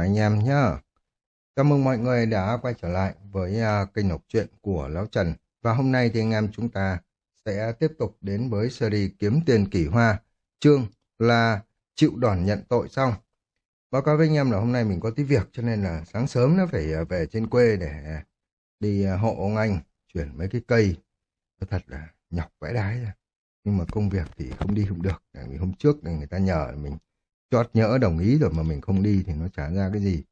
anh em nhá. Chào mừng mọi người đã quay trở lại với uh, kênh học truyện của Lão Trần. Và hôm nay thì anh em chúng ta sẽ tiếp tục đến với series Kiếm Tiền kỳ Hoa. Chương là chịu đòn nhận tội xong. Báo cáo với anh em là hôm nay mình có tí việc cho nên là sáng sớm nó phải à, về trên quê để à, đi hộ ông anh chuyển mấy cái cây. Thật là nhọc vãi đái ra. Nhưng mà công việc thì không đi không được. Vì hôm trước người ta nhờ mình chót nhỡ đồng ý rồi mà mình không đi thì nó trả ra cái gì.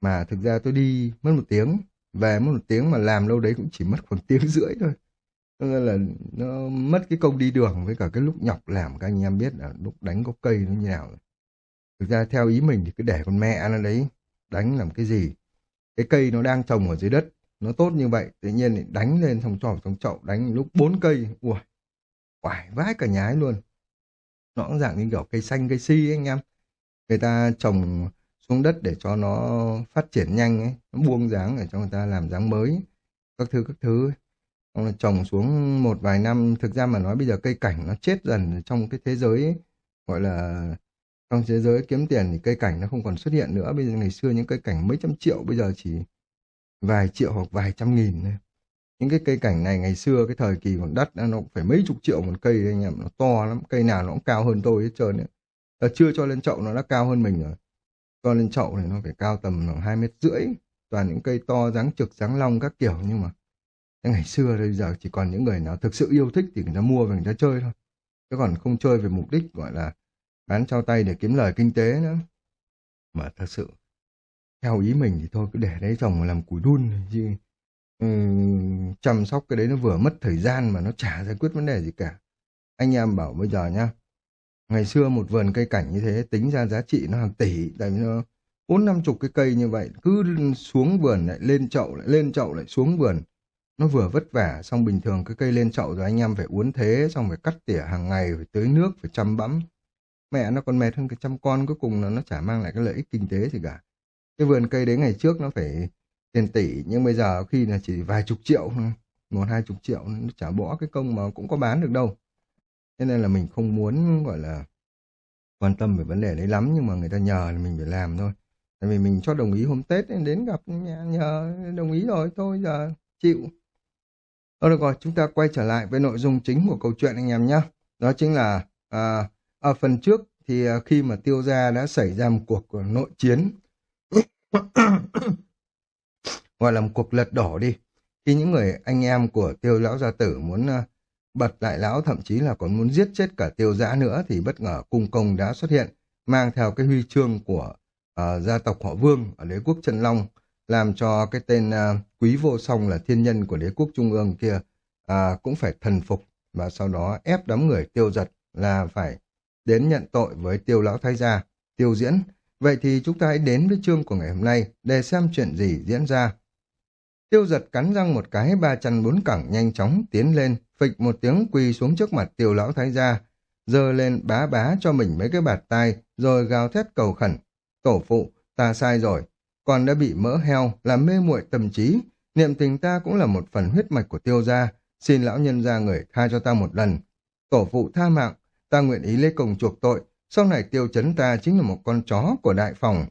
Mà thực ra tôi đi mất một tiếng, về mất một tiếng mà làm lâu đấy cũng chỉ mất khoảng tiếng rưỡi thôi. Nên là nó mất cái công đi đường với cả cái lúc nhọc làm các anh em biết là lúc đánh gốc cây nó như nào. Thực ra theo ý mình thì cứ để con mẹ nó đấy đánh làm cái gì. Cái cây nó đang trồng ở dưới đất, nó tốt như vậy, tự nhiên đánh lên xong tròn trong chậu đánh lúc bốn cây, ui, quải vãi cả nhái luôn. Nó cũng dạng như kiểu cây xanh cây si ấy, anh em người ta trồng xuống đất để cho nó phát triển nhanh ấy, nó buông dáng để cho người ta làm dáng mới, các thứ các thứ. Xong là trồng xuống một vài năm, thực ra mà nói bây giờ cây cảnh nó chết dần trong cái thế giới ấy, gọi là trong thế giới kiếm tiền thì cây cảnh nó không còn xuất hiện nữa. Bây giờ ngày xưa những cây cảnh mấy trăm triệu bây giờ chỉ vài triệu hoặc vài trăm nghìn thôi. Những cái cây cảnh này ngày xưa cái thời kỳ còn đất nó cũng phải mấy chục triệu một cây anh em, nó to lắm, cây nào nó cũng cao hơn tôi hết trơn ấy là chưa cho lên chậu nó đã cao hơn mình rồi. Cho lên chậu này nó phải cao tầm khoảng hai mét rưỡi. Toàn những cây to dáng trực dáng long các kiểu nhưng mà ngày xưa bây giờ chỉ còn những người nào thực sự yêu thích thì người ta mua và người ta chơi thôi. Chứ còn không chơi về mục đích gọi là bán trao tay để kiếm lời kinh tế nữa. Mà thật sự theo ý mình thì thôi cứ để đấy trồng làm củi đun chứ ừ, chăm sóc cái đấy nó vừa mất thời gian mà nó chả giải quyết vấn đề gì cả. Anh em bảo bây giờ nhá, Ngày xưa một vườn cây cảnh như thế tính ra giá trị nó hàng tỷ, tại vì nó bốn năm chục cái cây như vậy, cứ xuống vườn lại lên chậu lại lên chậu lại xuống vườn. Nó vừa vất vả, xong bình thường cái cây lên chậu rồi anh em phải uốn thế, xong phải cắt tỉa hàng ngày, phải tưới nước, phải chăm bẵm. Mẹ nó còn mệt hơn cái chăm con, cuối cùng là nó chả mang lại cái lợi ích kinh tế gì cả. Cái vườn cây đấy ngày trước nó phải tiền tỷ, nhưng bây giờ khi là chỉ vài chục triệu, một hai chục triệu, nó chả bỏ cái công mà cũng có bán được đâu. Thế nên là mình không muốn gọi là quan tâm về vấn đề đấy lắm nhưng mà người ta nhờ thì mình phải làm thôi. Tại vì mình cho đồng ý hôm Tết nên đến gặp nhà nhờ đồng ý rồi thôi giờ chịu. Thôi được rồi, chúng ta quay trở lại với nội dung chính của câu chuyện anh em nhé. Đó chính là à, ở phần trước thì à, khi mà tiêu gia đã xảy ra một cuộc nội chiến gọi là một cuộc lật đổ đi. Khi những người anh em của tiêu lão gia tử muốn à, bật đại lão thậm chí là còn muốn giết chết cả tiêu giã nữa thì bất ngờ cung công đã xuất hiện, mang theo cái huy chương của uh, gia tộc họ Vương ở đế quốc Trần Long, làm cho cái tên uh, quý vô song là thiên nhân của đế quốc Trung ương kia uh, cũng phải thần phục và sau đó ép đám người tiêu giật là phải đến nhận tội với tiêu lão thái gia, tiêu diễn. Vậy thì chúng ta hãy đến với chương của ngày hôm nay để xem chuyện gì diễn ra. Tiêu giật cắn răng một cái ba chân bốn cẳng nhanh chóng tiến lên, phịch một tiếng quỳ xuống trước mặt tiêu lão thái gia, giơ lên bá bá cho mình mấy cái bạt tai, rồi gào thét cầu khẩn. Tổ phụ, ta sai rồi, còn đã bị mỡ heo, làm mê muội tâm trí. Niệm tình ta cũng là một phần huyết mạch của tiêu gia, xin lão nhân gia người tha cho ta một lần. Tổ phụ tha mạng, ta nguyện ý lấy công chuộc tội, sau này tiêu chấn ta chính là một con chó của đại phòng.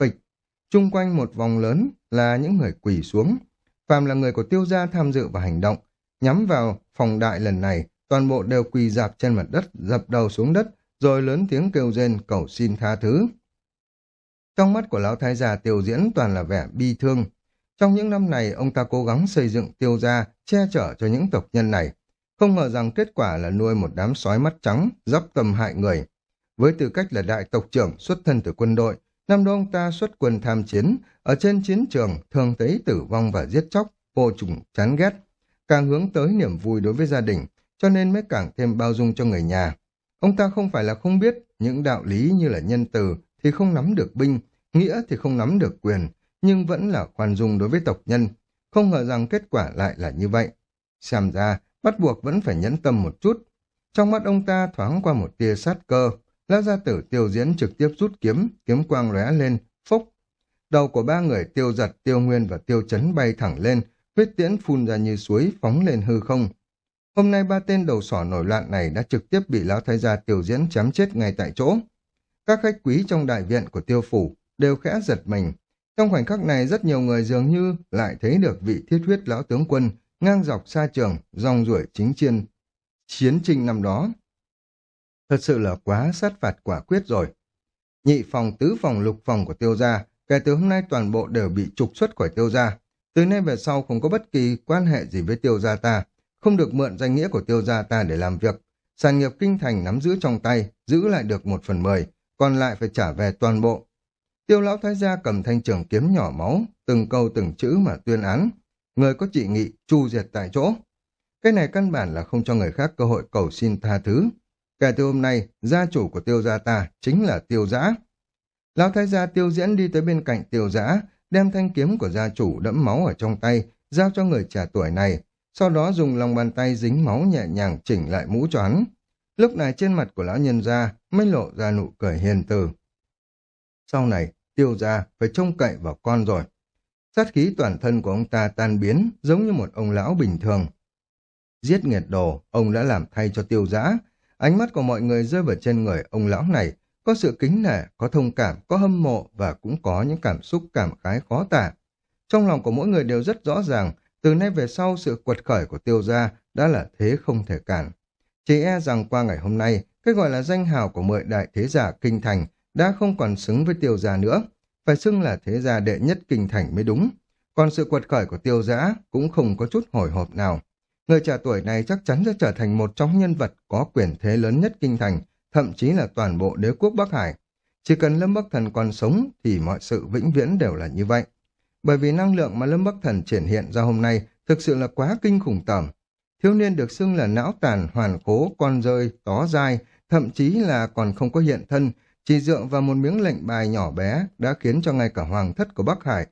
Phịch, chung quanh một vòng lớn là những người quỳ xuống. Phàm là người của tiêu gia tham dự vào hành động, nhắm vào phòng đại lần này, toàn bộ đều quỳ dạp trên mặt đất, dập đầu xuống đất, rồi lớn tiếng kêu rên cầu xin tha thứ. Trong mắt của lão thái gia tiêu diễn toàn là vẻ bi thương. Trong những năm này, ông ta cố gắng xây dựng tiêu gia, che chở cho những tộc nhân này. Không ngờ rằng kết quả là nuôi một đám sói mắt trắng, dắp tâm hại người. Với tư cách là đại tộc trưởng xuất thân từ quân đội, năm đó ông ta xuất quân tham chiến, ở trên chiến trường thường thấy tử vong và giết chóc, vô trùng chán ghét càng hướng tới niềm vui đối với gia đình, cho nên mới càng thêm bao dung cho người nhà. Ông ta không phải là không biết những đạo lý như là nhân từ thì không nắm được binh, nghĩa thì không nắm được quyền, nhưng vẫn là khoan dung đối với tộc nhân. Không ngờ rằng kết quả lại là như vậy. Xem ra, bắt buộc vẫn phải nhẫn tâm một chút. Trong mắt ông ta thoáng qua một tia sát cơ, lão gia tử tiêu diễn trực tiếp rút kiếm, kiếm quang lóe lên, phốc. Đầu của ba người tiêu giật, tiêu nguyên và tiêu chấn bay thẳng lên, huyết tiễn phun ra như suối phóng lên hư không. Hôm nay ba tên đầu sỏ nổi loạn này đã trực tiếp bị lão thái gia tiêu diễn chém chết ngay tại chỗ. Các khách quý trong đại viện của tiêu phủ đều khẽ giật mình. Trong khoảnh khắc này rất nhiều người dường như lại thấy được vị thiết huyết lão tướng quân ngang dọc xa trường, rong ruổi chính chiến, chiến trình năm đó. Thật sự là quá sát phạt quả quyết rồi. Nhị phòng, tứ phòng, lục phòng của tiêu gia, kể từ hôm nay toàn bộ đều bị trục xuất khỏi tiêu gia. Từ nay về sau không có bất kỳ quan hệ gì với tiêu gia ta, không được mượn danh nghĩa của tiêu gia ta để làm việc. Sản nghiệp kinh thành nắm giữ trong tay, giữ lại được một phần mười, còn lại phải trả về toàn bộ. Tiêu lão thái gia cầm thanh trường kiếm nhỏ máu, từng câu từng chữ mà tuyên án. Người có trị nghị, chu diệt tại chỗ. Cái này căn bản là không cho người khác cơ hội cầu xin tha thứ. Kể từ hôm nay, gia chủ của tiêu gia ta chính là tiêu giã. Lão thái gia tiêu diễn đi tới bên cạnh tiêu giã, đem thanh kiếm của gia chủ đẫm máu ở trong tay, giao cho người trẻ tuổi này, sau đó dùng lòng bàn tay dính máu nhẹ nhàng chỉnh lại mũ cho hắn. Lúc này trên mặt của lão nhân gia mới lộ ra nụ cười hiền từ. Sau này, tiêu gia phải trông cậy vào con rồi. Sát khí toàn thân của ông ta tan biến, giống như một ông lão bình thường. Giết nghiệt đồ, ông đã làm thay cho tiêu giã. Ánh mắt của mọi người rơi vào trên người ông lão này, có sự kính nể, có thông cảm, có hâm mộ và cũng có những cảm xúc cảm khái khó tả. Trong lòng của mỗi người đều rất rõ ràng, từ nay về sau sự quật khởi của tiêu gia đã là thế không thể cản. Chỉ e rằng qua ngày hôm nay, cái gọi là danh hào của mười đại thế giả kinh thành đã không còn xứng với tiêu gia nữa, phải xưng là thế gia đệ nhất kinh thành mới đúng. Còn sự quật khởi của tiêu giã cũng không có chút hồi hộp nào. Người trẻ tuổi này chắc chắn sẽ trở thành một trong nhân vật có quyền thế lớn nhất kinh thành, thậm chí là toàn bộ đế quốc Bắc Hải. Chỉ cần Lâm Bắc Thần còn sống thì mọi sự vĩnh viễn đều là như vậy. Bởi vì năng lượng mà Lâm Bắc Thần triển hiện ra hôm nay thực sự là quá kinh khủng tởm. Thiếu niên được xưng là não tàn, hoàn cố, con rơi, tó dai, thậm chí là còn không có hiện thân, chỉ dựa vào một miếng lệnh bài nhỏ bé đã khiến cho ngay cả hoàng thất của Bắc Hải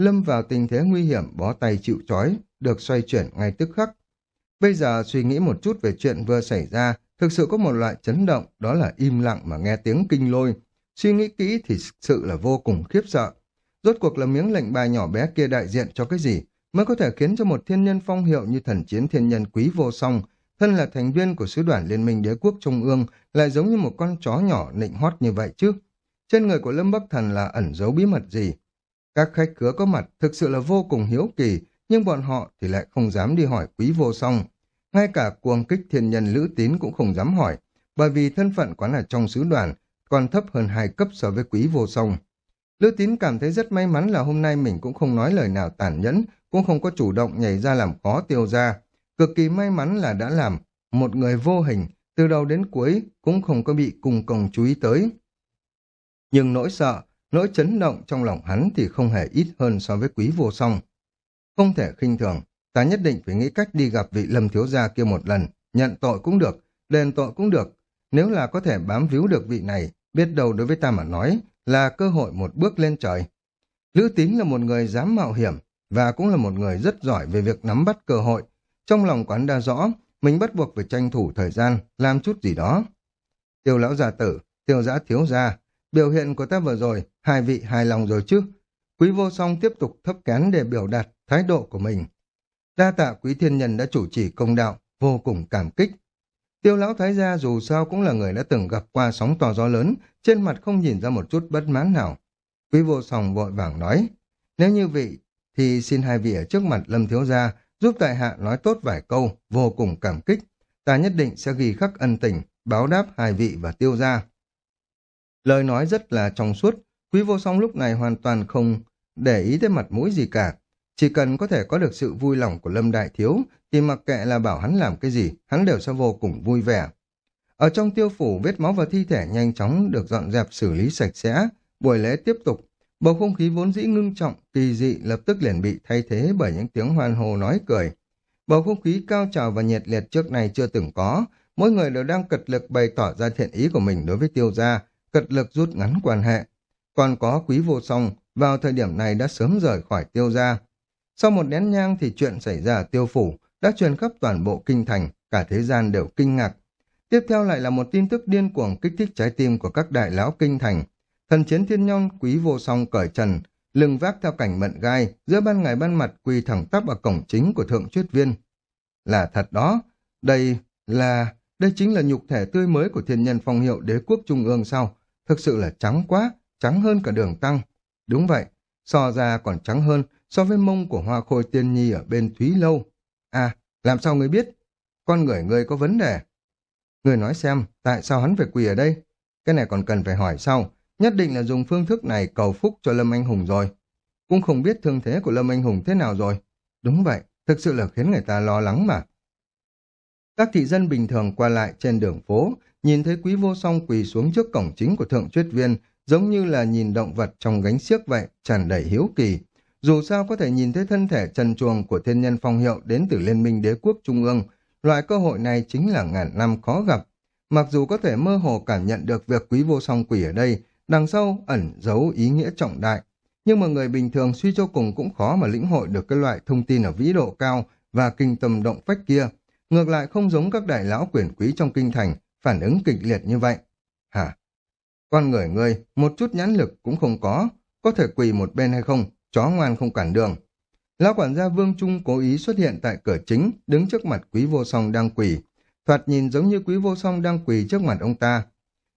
lâm vào tình thế nguy hiểm bó tay chịu trói, được xoay chuyển ngay tức khắc. Bây giờ suy nghĩ một chút về chuyện vừa xảy ra, thực sự có một loại chấn động, đó là im lặng mà nghe tiếng kinh lôi. Suy nghĩ kỹ thì sự là vô cùng khiếp sợ. Rốt cuộc là miếng lệnh bài nhỏ bé kia đại diện cho cái gì mới có thể khiến cho một thiên nhân phong hiệu như thần chiến thiên nhân quý vô song, thân là thành viên của sứ đoàn Liên minh đế quốc Trung ương, lại giống như một con chó nhỏ nịnh hót như vậy chứ. Trên người của Lâm Bắc Thần là ẩn giấu bí mật gì? Các khách khứa có mặt thực sự là vô cùng hiếu kỳ, nhưng bọn họ thì lại không dám đi hỏi quý vô song. Ngay cả cuồng kích thiên nhân lữ tín cũng không dám hỏi, bởi vì thân phận quán là trong sứ đoàn còn thấp hơn hai cấp so với quý vô song. Lữ tín cảm thấy rất may mắn là hôm nay mình cũng không nói lời nào tàn nhẫn, cũng không có chủ động nhảy ra làm khó tiêu ra. Cực kỳ may mắn là đã làm một người vô hình, từ đầu đến cuối cũng không có bị cùng công chú ý tới. Nhưng nỗi sợ, nỗi chấn động trong lòng hắn thì không hề ít hơn so với quý vô song. Không thể khinh thường, ta nhất định phải nghĩ cách đi gặp vị lâm thiếu gia kia một lần, nhận tội cũng được, đền tội cũng được. Nếu là có thể bám víu được vị này, biết đâu đối với ta mà nói là cơ hội một bước lên trời. Lữ tín là một người dám mạo hiểm và cũng là một người rất giỏi về việc nắm bắt cơ hội. Trong lòng quán đa rõ, mình bắt buộc phải tranh thủ thời gian, làm chút gì đó. Tiêu lão gia tử, tiêu giã thiếu gia, biểu hiện của ta vừa rồi, hai vị hài lòng rồi chứ? Quý vô song tiếp tục thấp kén để biểu đạt thái độ của mình. Đa tạ quý thiên nhân đã chủ trì công đạo, vô cùng cảm kích. Tiêu lão thái gia dù sao cũng là người đã từng gặp qua sóng to gió lớn, trên mặt không nhìn ra một chút bất mãn nào. Quý vô song vội vàng nói, nếu như vị thì xin hai vị ở trước mặt lâm thiếu gia giúp tại hạ nói tốt vài câu, vô cùng cảm kích. Ta nhất định sẽ ghi khắc ân tình, báo đáp hai vị và tiêu gia. Lời nói rất là trong suốt, quý vô song lúc này hoàn toàn không để ý tới mặt mũi gì cả. Chỉ cần có thể có được sự vui lòng của Lâm Đại Thiếu, thì mặc kệ là bảo hắn làm cái gì, hắn đều sẽ vô cùng vui vẻ. Ở trong tiêu phủ, vết máu và thi thể nhanh chóng được dọn dẹp xử lý sạch sẽ, buổi lễ tiếp tục. Bầu không khí vốn dĩ ngưng trọng, kỳ dị lập tức liền bị thay thế bởi những tiếng hoan hô nói cười. Bầu không khí cao trào và nhiệt liệt trước này chưa từng có, mỗi người đều đang cật lực bày tỏ ra thiện ý của mình đối với tiêu gia, cật lực rút ngắn quan hệ. Còn có quý vô song, vào thời điểm này đã sớm rời khỏi tiêu gia. Sau một nén nhang thì chuyện xảy ra ở tiêu phủ đã truyền khắp toàn bộ kinh thành, cả thế gian đều kinh ngạc. Tiếp theo lại là một tin tức điên cuồng kích thích trái tim của các đại lão kinh thành. Thần chiến thiên nhon quý vô song cởi trần, lưng vác theo cảnh mận gai, giữa ban ngày ban mặt quỳ thẳng tắp ở cổng chính của thượng truyết viên. Là thật đó, đây là, đây chính là nhục thể tươi mới của thiên nhân phong hiệu đế quốc trung ương sao? Thực sự là trắng quá, trắng hơn cả đường tăng. Đúng vậy, so ra còn trắng hơn so với mông của hoa khôi tiên nhi ở bên Thúy Lâu. À, làm sao ngươi biết? Con người ngươi có vấn đề. Ngươi nói xem, tại sao hắn phải quỳ ở đây? Cái này còn cần phải hỏi sau. Nhất định là dùng phương thức này cầu phúc cho Lâm Anh Hùng rồi. Cũng không biết thương thế của Lâm Anh Hùng thế nào rồi. Đúng vậy, thực sự là khiến người ta lo lắng mà. Các thị dân bình thường qua lại trên đường phố, nhìn thấy quý vô song quỳ xuống trước cổng chính của thượng truyết viên, giống như là nhìn động vật trong gánh xiếc vậy, tràn đầy hiếu kỳ. Dù sao có thể nhìn thấy thân thể trần chuồng của thiên nhân phong hiệu đến từ Liên minh đế quốc Trung ương, loại cơ hội này chính là ngàn năm khó gặp. Mặc dù có thể mơ hồ cảm nhận được việc quý vô song quỷ ở đây, đằng sau ẩn giấu ý nghĩa trọng đại, nhưng mà người bình thường suy cho cùng cũng khó mà lĩnh hội được cái loại thông tin ở vĩ độ cao và kinh tâm động phách kia. Ngược lại không giống các đại lão quyền quý trong kinh thành, phản ứng kịch liệt như vậy. Hả? Con người ngươi, một chút nhãn lực cũng không có, có thể quỳ một bên hay không, chó ngoan không cản đường. Lão quản gia Vương Trung cố ý xuất hiện tại cửa chính, đứng trước mặt quý vô song đang quỳ. Thoạt nhìn giống như quý vô song đang quỳ trước mặt ông ta.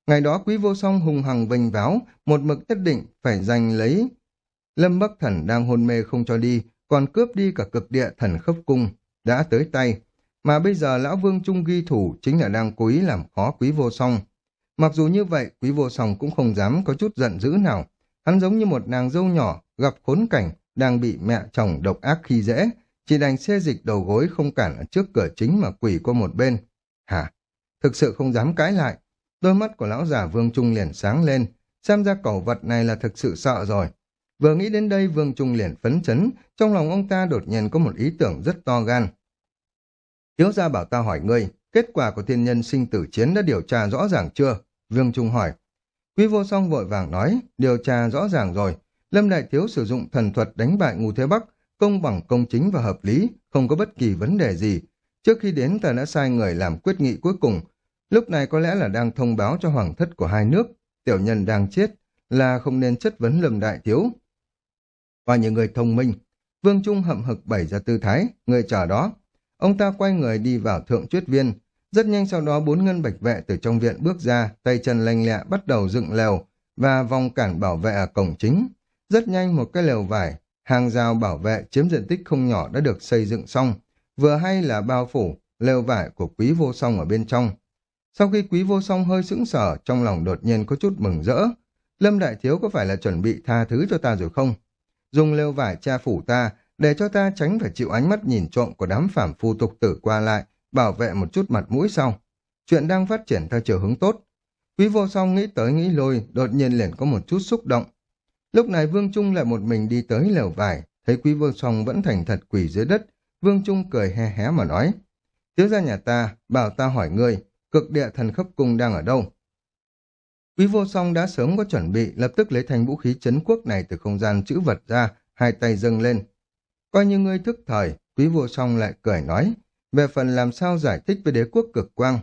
Ngày đó quý vô song hùng hằng vinh váo, một mực nhất định phải giành lấy. Lâm Bắc Thần đang hôn mê không cho đi, còn cướp đi cả cực địa thần khấp cung, đã tới tay. Mà bây giờ lão Vương Trung ghi thủ chính là đang cố ý làm khó quý vô song. Mặc dù như vậy, quý vô song cũng không dám có chút giận dữ nào. Hắn giống như một nàng dâu nhỏ, gặp khốn cảnh, đang bị mẹ chồng độc ác khi dễ, chỉ đành xê dịch đầu gối không cản ở trước cửa chính mà quỷ qua một bên. Hả? Thực sự không dám cãi lại. Đôi mắt của lão già Vương Trung liền sáng lên, xem ra cẩu vật này là thực sự sợ rồi. Vừa nghĩ đến đây Vương Trung liền phấn chấn, trong lòng ông ta đột nhiên có một ý tưởng rất to gan. Thiếu gia bảo ta hỏi ngươi, kết quả của thiên nhân sinh tử chiến đã điều tra rõ ràng chưa? Vương Trung hỏi. Quý vô song vội vàng nói, điều tra rõ ràng rồi. Lâm Đại Thiếu sử dụng thần thuật đánh bại Ngũ Thế Bắc, công bằng công chính và hợp lý, không có bất kỳ vấn đề gì. Trước khi đến ta đã sai người làm quyết nghị cuối cùng. Lúc này có lẽ là đang thông báo cho hoàng thất của hai nước. Tiểu nhân đang chết, là không nên chất vấn Lâm Đại Thiếu. Và những người thông minh, Vương Trung hậm hực bày ra tư thái, người chờ đó. Ông ta quay người đi vào thượng truyết viên. Rất nhanh sau đó bốn ngân bạch vệ từ trong viện bước ra, tay chân lanh lẹ bắt đầu dựng lều và vòng cản bảo vệ ở cổng chính. Rất nhanh một cái lều vải, hàng rào bảo vệ chiếm diện tích không nhỏ đã được xây dựng xong. Vừa hay là bao phủ, lều vải của quý vô song ở bên trong. Sau khi quý vô song hơi sững sờ, trong lòng đột nhiên có chút mừng rỡ. Lâm Đại Thiếu có phải là chuẩn bị tha thứ cho ta rồi không? Dùng lều vải che phủ ta, để cho ta tránh phải chịu ánh mắt nhìn trộm của đám phàm phu tục tử qua lại, bảo vệ một chút mặt mũi sau. Chuyện đang phát triển theo chiều hướng tốt. Quý vô song nghĩ tới nghĩ lôi, đột nhiên liền có một chút xúc động. Lúc này Vương Trung lại một mình đi tới lều vải, thấy quý vô song vẫn thành thật quỳ dưới đất. Vương Trung cười he hé mà nói. Thiếu gia nhà ta, bảo ta hỏi ngươi, cực địa thần khắp cung đang ở đâu? Quý vô song đã sớm có chuẩn bị, lập tức lấy thành vũ khí chấn quốc này từ không gian chữ vật ra, hai tay dâng lên. Coi như ngươi thức thời, quý vô song lại cười nói, về phần làm sao giải thích với đế quốc cực quang.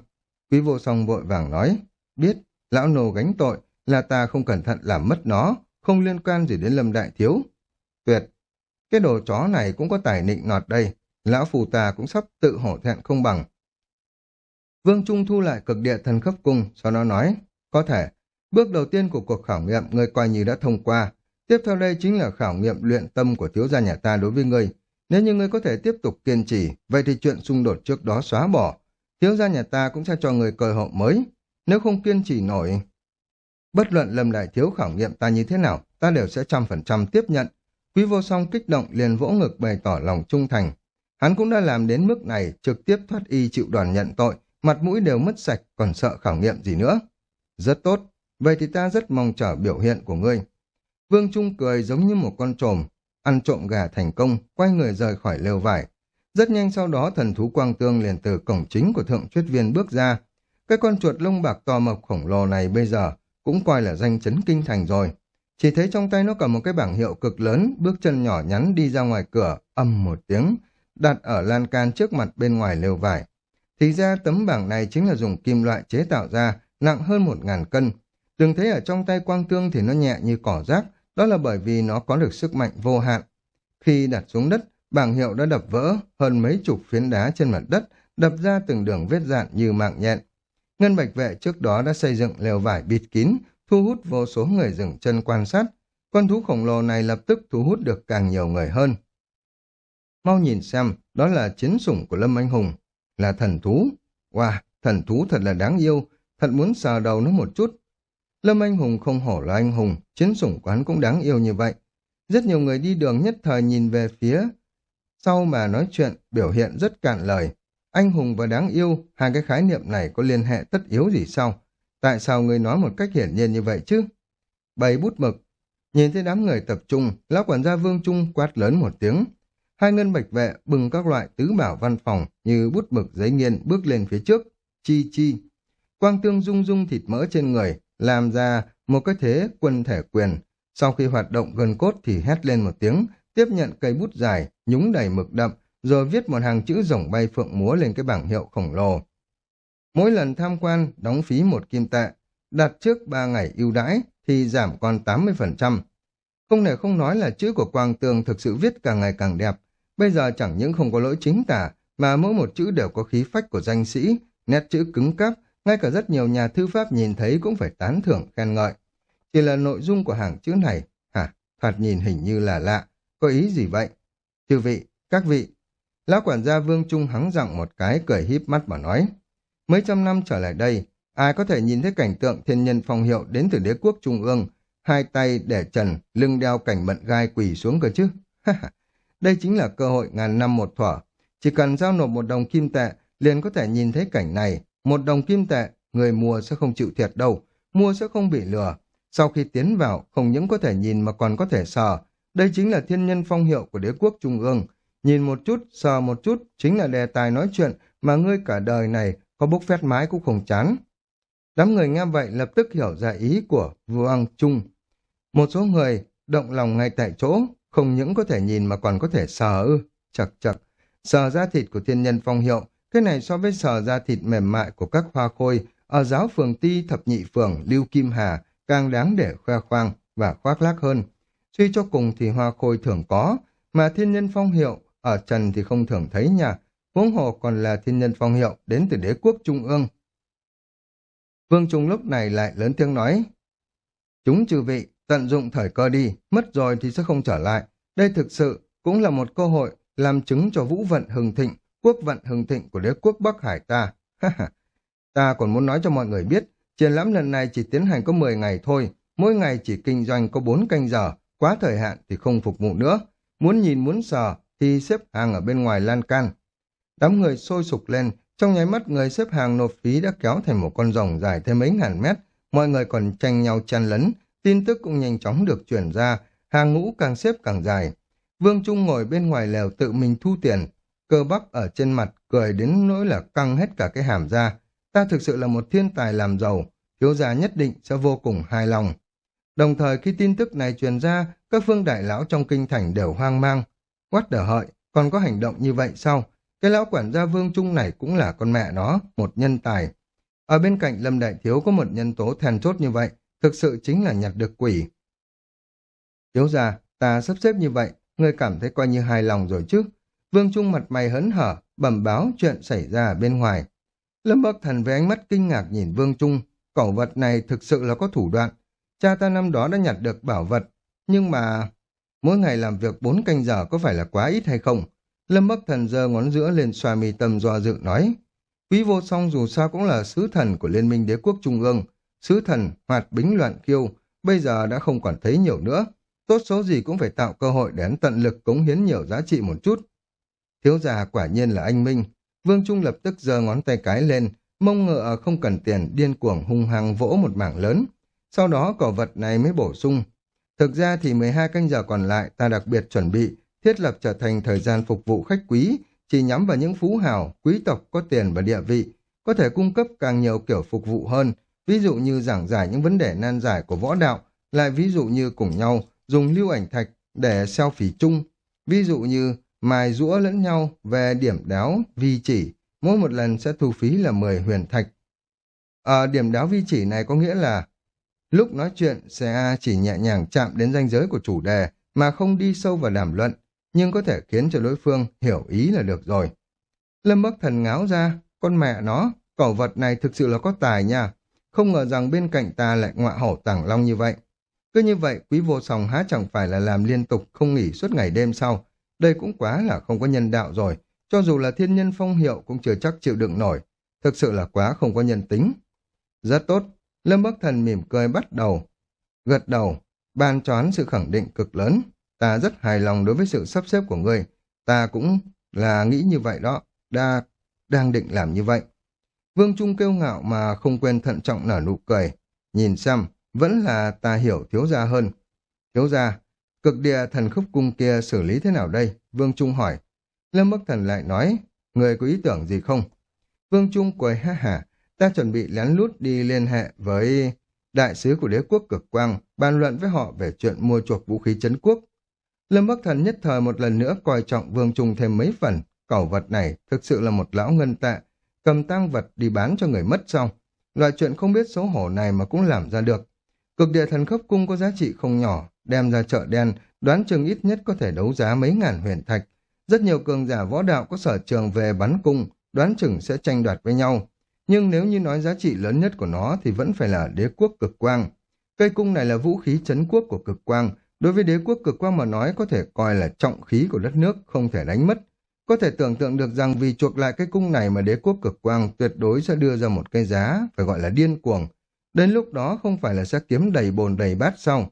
Quý vô song vội vàng nói, biết, lão nô gánh tội, là ta không cẩn thận làm mất nó, không liên quan gì đến lâm đại thiếu. Tuyệt, cái đồ chó này cũng có tài nịnh nọt đây, lão phù ta cũng sắp tự hổ thẹn không bằng. Vương Trung thu lại cực địa thần khắp cung, sau đó nói, có thể, bước đầu tiên của cuộc khảo nghiệm người coi như đã thông qua, tiếp theo đây chính là khảo nghiệm luyện tâm của thiếu gia nhà ta đối với ngươi. Nếu như ngươi có thể tiếp tục kiên trì, vậy thì chuyện xung đột trước đó xóa bỏ, thiếu gia nhà ta cũng sẽ cho người cơ hội mới, nếu không kiên trì nổi. Bất luận Lâm Đại Thiếu khảo nghiệm ta như thế nào, ta đều sẽ trăm phần trăm tiếp nhận. Quý vô song kích động liền vỗ ngực bày tỏ lòng trung thành. Hắn cũng đã làm đến mức này, trực tiếp thoát y chịu đoàn nhận tội, mặt mũi đều mất sạch, còn sợ khảo nghiệm gì nữa. Rất tốt, vậy thì ta rất mong chờ biểu hiện của ngươi. Vương Trung cười giống như một con trồm, ăn trộm gà thành công, quay người rời khỏi lều vải. Rất nhanh sau đó thần thú quang tương liền từ cổng chính của thượng truyết viên bước ra. Cái con chuột lông bạc to mập khổng lồ này bây giờ cũng coi là danh chấn kinh thành rồi. Chỉ thấy trong tay nó cầm một cái bảng hiệu cực lớn, bước chân nhỏ nhắn đi ra ngoài cửa, âm một tiếng, đặt ở lan can trước mặt bên ngoài lều vải. Thì ra tấm bảng này chính là dùng kim loại chế tạo ra, nặng hơn một ngàn cân. Đừng thấy ở trong tay quang tương thì nó nhẹ như cỏ rác, đó là bởi vì nó có được sức mạnh vô hạn. Khi đặt xuống đất, bảng hiệu đã đập vỡ hơn mấy chục phiến đá trên mặt đất, đập ra từng đường vết dạn như mạng nhện. Ngân bạch vệ trước đó đã xây dựng lều vải bịt kín, thu hút vô số người dừng chân quan sát. Con thú khổng lồ này lập tức thu hút được càng nhiều người hơn. Mau nhìn xem, đó là chiến sủng của Lâm Anh Hùng, là thần thú. Wow, thần thú thật là đáng yêu, thật muốn sờ đầu nó một chút. Lâm Anh Hùng không hổ là anh hùng, chiến sủng quán cũng đáng yêu như vậy. Rất nhiều người đi đường nhất thời nhìn về phía sau mà nói chuyện, biểu hiện rất cạn lời. Anh hùng và đáng yêu, hai cái khái niệm này có liên hệ tất yếu gì sao? Tại sao người nói một cách hiển nhiên như vậy chứ? Bày bút mực. Nhìn thấy đám người tập trung, lão quản gia Vương Trung quát lớn một tiếng. Hai ngân bạch vệ bừng các loại tứ bảo văn phòng như bút mực giấy nghiên bước lên phía trước. Chi chi. Quang tương rung rung thịt mỡ trên người, làm ra một cái thế quân thể quyền. Sau khi hoạt động gần cốt thì hét lên một tiếng, tiếp nhận cây bút dài, nhúng đầy mực đậm, rồi viết một hàng chữ rồng bay phượng múa lên cái bảng hiệu khổng lồ. Mỗi lần tham quan, đóng phí một kim tệ, đặt trước ba ngày ưu đãi thì giảm còn 80%. Không thể không nói là chữ của Quang Tường thực sự viết càng ngày càng đẹp. Bây giờ chẳng những không có lỗi chính tả, mà mỗi một chữ đều có khí phách của danh sĩ, nét chữ cứng cáp, ngay cả rất nhiều nhà thư pháp nhìn thấy cũng phải tán thưởng khen ngợi. Chỉ là nội dung của hàng chữ này, hả, thoạt nhìn hình như là lạ, có ý gì vậy? Thưa vị, các vị, lão quản gia Vương Trung hắng giọng một cái cười híp mắt mà nói. Mấy trăm năm trở lại đây, ai có thể nhìn thấy cảnh tượng thiên nhân phong hiệu đến từ đế quốc trung ương, hai tay để trần, lưng đeo cảnh bận gai quỳ xuống cơ chứ? Đây chính là cơ hội ngàn năm một thuở. Chỉ cần giao nộp một đồng kim tệ, liền có thể nhìn thấy cảnh này. Một đồng kim tệ, người mua sẽ không chịu thiệt đâu, mua sẽ không bị lừa. Sau khi tiến vào, không những có thể nhìn mà còn có thể sờ. Đây chính là thiên nhân phong hiệu của đế quốc trung ương. Nhìn một chút, sờ một chút, chính là đề tài nói chuyện mà ngươi cả đời này có bốc phét mái cũng không chán. Đám người nghe vậy lập tức hiểu ra ý của Vương Trung. Một số người động lòng ngay tại chỗ, không những có thể nhìn mà còn có thể sờ ư, chật chật. Sờ da thịt của thiên nhân phong hiệu, cái này so với sờ da thịt mềm mại của các hoa khôi ở giáo phường ti thập nhị phường Lưu Kim Hà càng đáng để khoe khoang và khoác lác hơn. Suy cho cùng thì hoa khôi thường có, mà thiên nhân phong hiệu ở trần thì không thường thấy nhà huống hồ còn là thiên nhân phong hiệu đến từ đế quốc trung ương. Vương Trung lúc này lại lớn tiếng nói, Chúng trừ vị, tận dụng thời cơ đi, mất rồi thì sẽ không trở lại. Đây thực sự cũng là một cơ hội làm chứng cho vũ vận hừng thịnh, quốc vận hừng thịnh của đế quốc Bắc Hải ta. ta còn muốn nói cho mọi người biết, triển lãm lần này chỉ tiến hành có 10 ngày thôi, mỗi ngày chỉ kinh doanh có 4 canh giờ, quá thời hạn thì không phục vụ nữa. Muốn nhìn muốn sờ thì xếp hàng ở bên ngoài lan can. Đám người sôi sục lên, trong nháy mắt người xếp hàng nộp phí đã kéo thành một con rồng dài thêm mấy ngàn mét, mọi người còn tranh nhau chen lấn, tin tức cũng nhanh chóng được chuyển ra, hàng ngũ càng xếp càng dài. Vương Trung ngồi bên ngoài lều tự mình thu tiền, cơ bắp ở trên mặt cười đến nỗi là căng hết cả cái hàm ra. Ta thực sự là một thiên tài làm giàu, thiếu gia nhất định sẽ vô cùng hài lòng. Đồng thời khi tin tức này truyền ra, các phương đại lão trong kinh thành đều hoang mang. Quát đờ hợi, còn có hành động như vậy sao? Cái lão quản gia Vương Trung này cũng là con mẹ nó, một nhân tài. Ở bên cạnh Lâm Đại Thiếu có một nhân tố then chốt như vậy, thực sự chính là nhặt được quỷ. Thiếu gia, ta sắp xếp như vậy, ngươi cảm thấy coi như hài lòng rồi chứ. Vương Trung mặt mày hấn hở, bẩm báo chuyện xảy ra ở bên ngoài. Lâm Bắc Thần với ánh mắt kinh ngạc nhìn Vương Trung, cẩu vật này thực sự là có thủ đoạn. Cha ta năm đó đã nhặt được bảo vật, nhưng mà... Mỗi ngày làm việc bốn canh giờ có phải là quá ít hay không? Lâm Bắc Thần giơ ngón giữa lên xoa mi tâm do dự nói. Quý vô song dù sao cũng là sứ thần của Liên minh đế quốc Trung ương. Sứ thần, hoạt bính loạn kiêu, bây giờ đã không còn thấy nhiều nữa. Tốt số gì cũng phải tạo cơ hội để hắn tận lực cống hiến nhiều giá trị một chút. Thiếu già quả nhiên là anh Minh. Vương Trung lập tức giơ ngón tay cái lên, mông ngựa không cần tiền điên cuồng hung hăng vỗ một mảng lớn. Sau đó cỏ vật này mới bổ sung. Thực ra thì 12 canh giờ còn lại ta đặc biệt chuẩn bị thiết lập trở thành thời gian phục vụ khách quý, chỉ nhắm vào những phú hào, quý tộc có tiền và địa vị, có thể cung cấp càng nhiều kiểu phục vụ hơn, ví dụ như giảng giải những vấn đề nan giải của võ đạo, lại ví dụ như cùng nhau dùng lưu ảnh thạch để selfie chung, ví dụ như mài rũa lẫn nhau về điểm đáo, vi chỉ, mỗi một lần sẽ thu phí là 10 huyền thạch. Ở điểm đáo vi chỉ này có nghĩa là lúc nói chuyện sẽ chỉ nhẹ nhàng chạm đến ranh giới của chủ đề mà không đi sâu vào đàm luận, nhưng có thể khiến cho đối phương hiểu ý là được rồi. Lâm Bắc Thần ngáo ra, con mẹ nó, cẩu vật này thực sự là có tài nha. không ngờ rằng bên cạnh ta lại ngọa hổ tàng long như vậy. Cứ như vậy, quý vô song há chẳng phải là làm liên tục không nghỉ suốt ngày đêm sau. Đây cũng quá là không có nhân đạo rồi. Cho dù là thiên nhân phong hiệu cũng chưa chắc chịu đựng nổi. Thực sự là quá không có nhân tính. Rất tốt. Lâm Bắc Thần mỉm cười bắt đầu. Gật đầu, ban choán sự khẳng định cực lớn. Ta rất hài lòng đối với sự sắp xếp của ngươi. Ta cũng là nghĩ như vậy đó. Đa đang định làm như vậy. Vương Trung kêu ngạo mà không quên thận trọng nở nụ cười. Nhìn xem, vẫn là ta hiểu thiếu gia hơn. Thiếu gia, cực địa thần khúc cung kia xử lý thế nào đây? Vương Trung hỏi. Lâm Bắc Thần lại nói, người có ý tưởng gì không? Vương Trung cười ha hả, ta chuẩn bị lén lút đi liên hệ với đại sứ của đế quốc cực quang, bàn luận với họ về chuyện mua chuộc vũ khí chấn quốc. Lâm Bắc Thần nhất thời một lần nữa coi trọng Vương Trung thêm mấy phần, cẩu vật này thực sự là một lão ngân tạ, cầm tang vật đi bán cho người mất xong. Loại chuyện không biết xấu hổ này mà cũng làm ra được. Cực địa thần khớp cung có giá trị không nhỏ, đem ra chợ đen, đoán chừng ít nhất có thể đấu giá mấy ngàn huyền thạch. Rất nhiều cường giả võ đạo có sở trường về bắn cung, đoán chừng sẽ tranh đoạt với nhau. Nhưng nếu như nói giá trị lớn nhất của nó thì vẫn phải là đế quốc cực quang. Cây cung này là vũ khí chấn quốc của cực quang, đối với đế quốc cực quang mà nói có thể coi là trọng khí của đất nước, không thể đánh mất. Có thể tưởng tượng được rằng vì chuộc lại cái cung này mà đế quốc cực quang tuyệt đối sẽ đưa ra một cái giá, phải gọi là điên cuồng. Đến lúc đó không phải là sẽ kiếm đầy bồn đầy bát sau.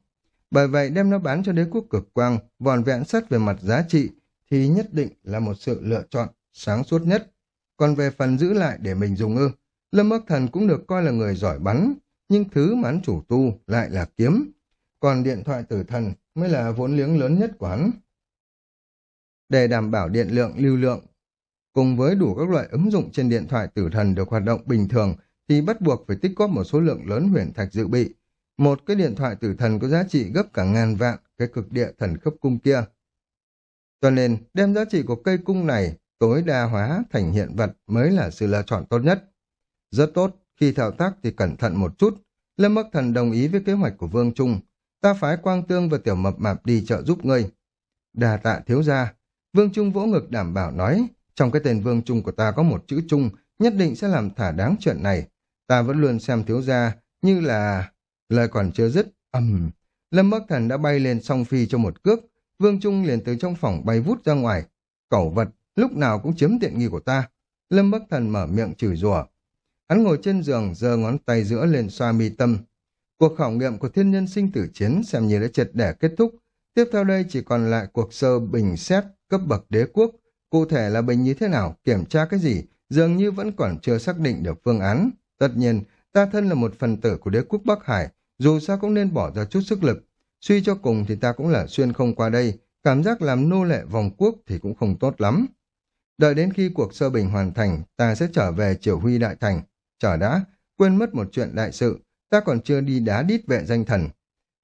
Bởi vậy đem nó bán cho đế quốc cực quang, vòn vẹn sắt về mặt giá trị, thì nhất định là một sự lựa chọn sáng suốt nhất. Còn về phần giữ lại để mình dùng ư, Lâm Bắc Thần cũng được coi là người giỏi bắn, nhưng thứ mà hắn chủ tu lại là kiếm. Còn điện thoại tử thần mới là vốn liếng lớn nhất của hắn. Để đảm bảo điện lượng lưu lượng, cùng với đủ các loại ứng dụng trên điện thoại tử thần được hoạt động bình thường, thì bắt buộc phải tích góp một số lượng lớn huyền thạch dự bị. Một cái điện thoại tử thần có giá trị gấp cả ngàn vạn cái cực địa thần cấp cung kia. Cho nên, đem giá trị của cây cung này tối đa hóa thành hiện vật mới là sự lựa chọn tốt nhất. Rất tốt, khi thao tác thì cẩn thận một chút. Lâm Bắc Thần đồng ý với kế hoạch của Vương Trung. Ta phái Quang Tương và Tiểu Mập Mạp đi trợ giúp ngươi. Đà tạ thiếu gia. Vương Trung vỗ ngực đảm bảo nói, trong cái tên Vương Trung của ta có một chữ Trung, nhất định sẽ làm thả đáng chuyện này. Ta vẫn luôn xem thiếu gia như là... Lời còn chưa dứt, ầm. Lâm Bắc Thần đã bay lên song phi cho một cước. Vương Trung liền từ trong phòng bay vút ra ngoài. Cẩu vật, lúc nào cũng chiếm tiện nghi của ta. Lâm Bắc Thần mở miệng chửi rủa. Hắn ngồi trên giường, giơ ngón tay giữa lên xoa mi tâm. Cuộc khảo nghiệm của thiên nhân sinh tử chiến xem như đã triệt để kết thúc. Tiếp theo đây chỉ còn lại cuộc sơ bình xét cấp bậc đế quốc. Cụ thể là bình như thế nào, kiểm tra cái gì, dường như vẫn còn chưa xác định được phương án. Tất nhiên, ta thân là một phần tử của đế quốc Bắc Hải, dù sao cũng nên bỏ ra chút sức lực. Suy cho cùng thì ta cũng là xuyên không qua đây, cảm giác làm nô lệ vòng quốc thì cũng không tốt lắm. Đợi đến khi cuộc sơ bình hoàn thành, ta sẽ trở về triều huy đại thành. Chờ đã, quên mất một chuyện đại sự, ta còn chưa đi đá đít vệ danh thần.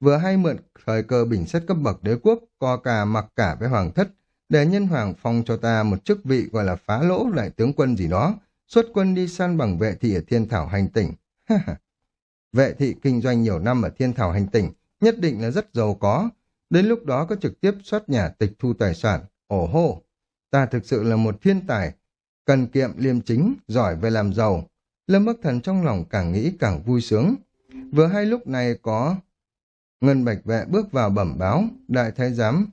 Vừa hay mượn thời cơ bình xét cấp bậc đế quốc, co cà mặc cả với hoàng thất, để nhân hoàng phong cho ta một chức vị gọi là phá lỗ lại tướng quân gì đó, xuất quân đi săn bằng vệ thị ở thiên thảo hành tỉnh. vệ thị kinh doanh nhiều năm ở thiên thảo hành tỉnh, nhất định là rất giàu có. Đến lúc đó có trực tiếp xuất nhà tịch thu tài sản. Ồ hô, ta thực sự là một thiên tài, cần kiệm liêm chính, giỏi về làm giàu. Lâm Bắc Thần trong lòng càng nghĩ càng vui sướng. Vừa hay lúc này có Ngân Bạch Vệ bước vào bẩm báo, đại thái giám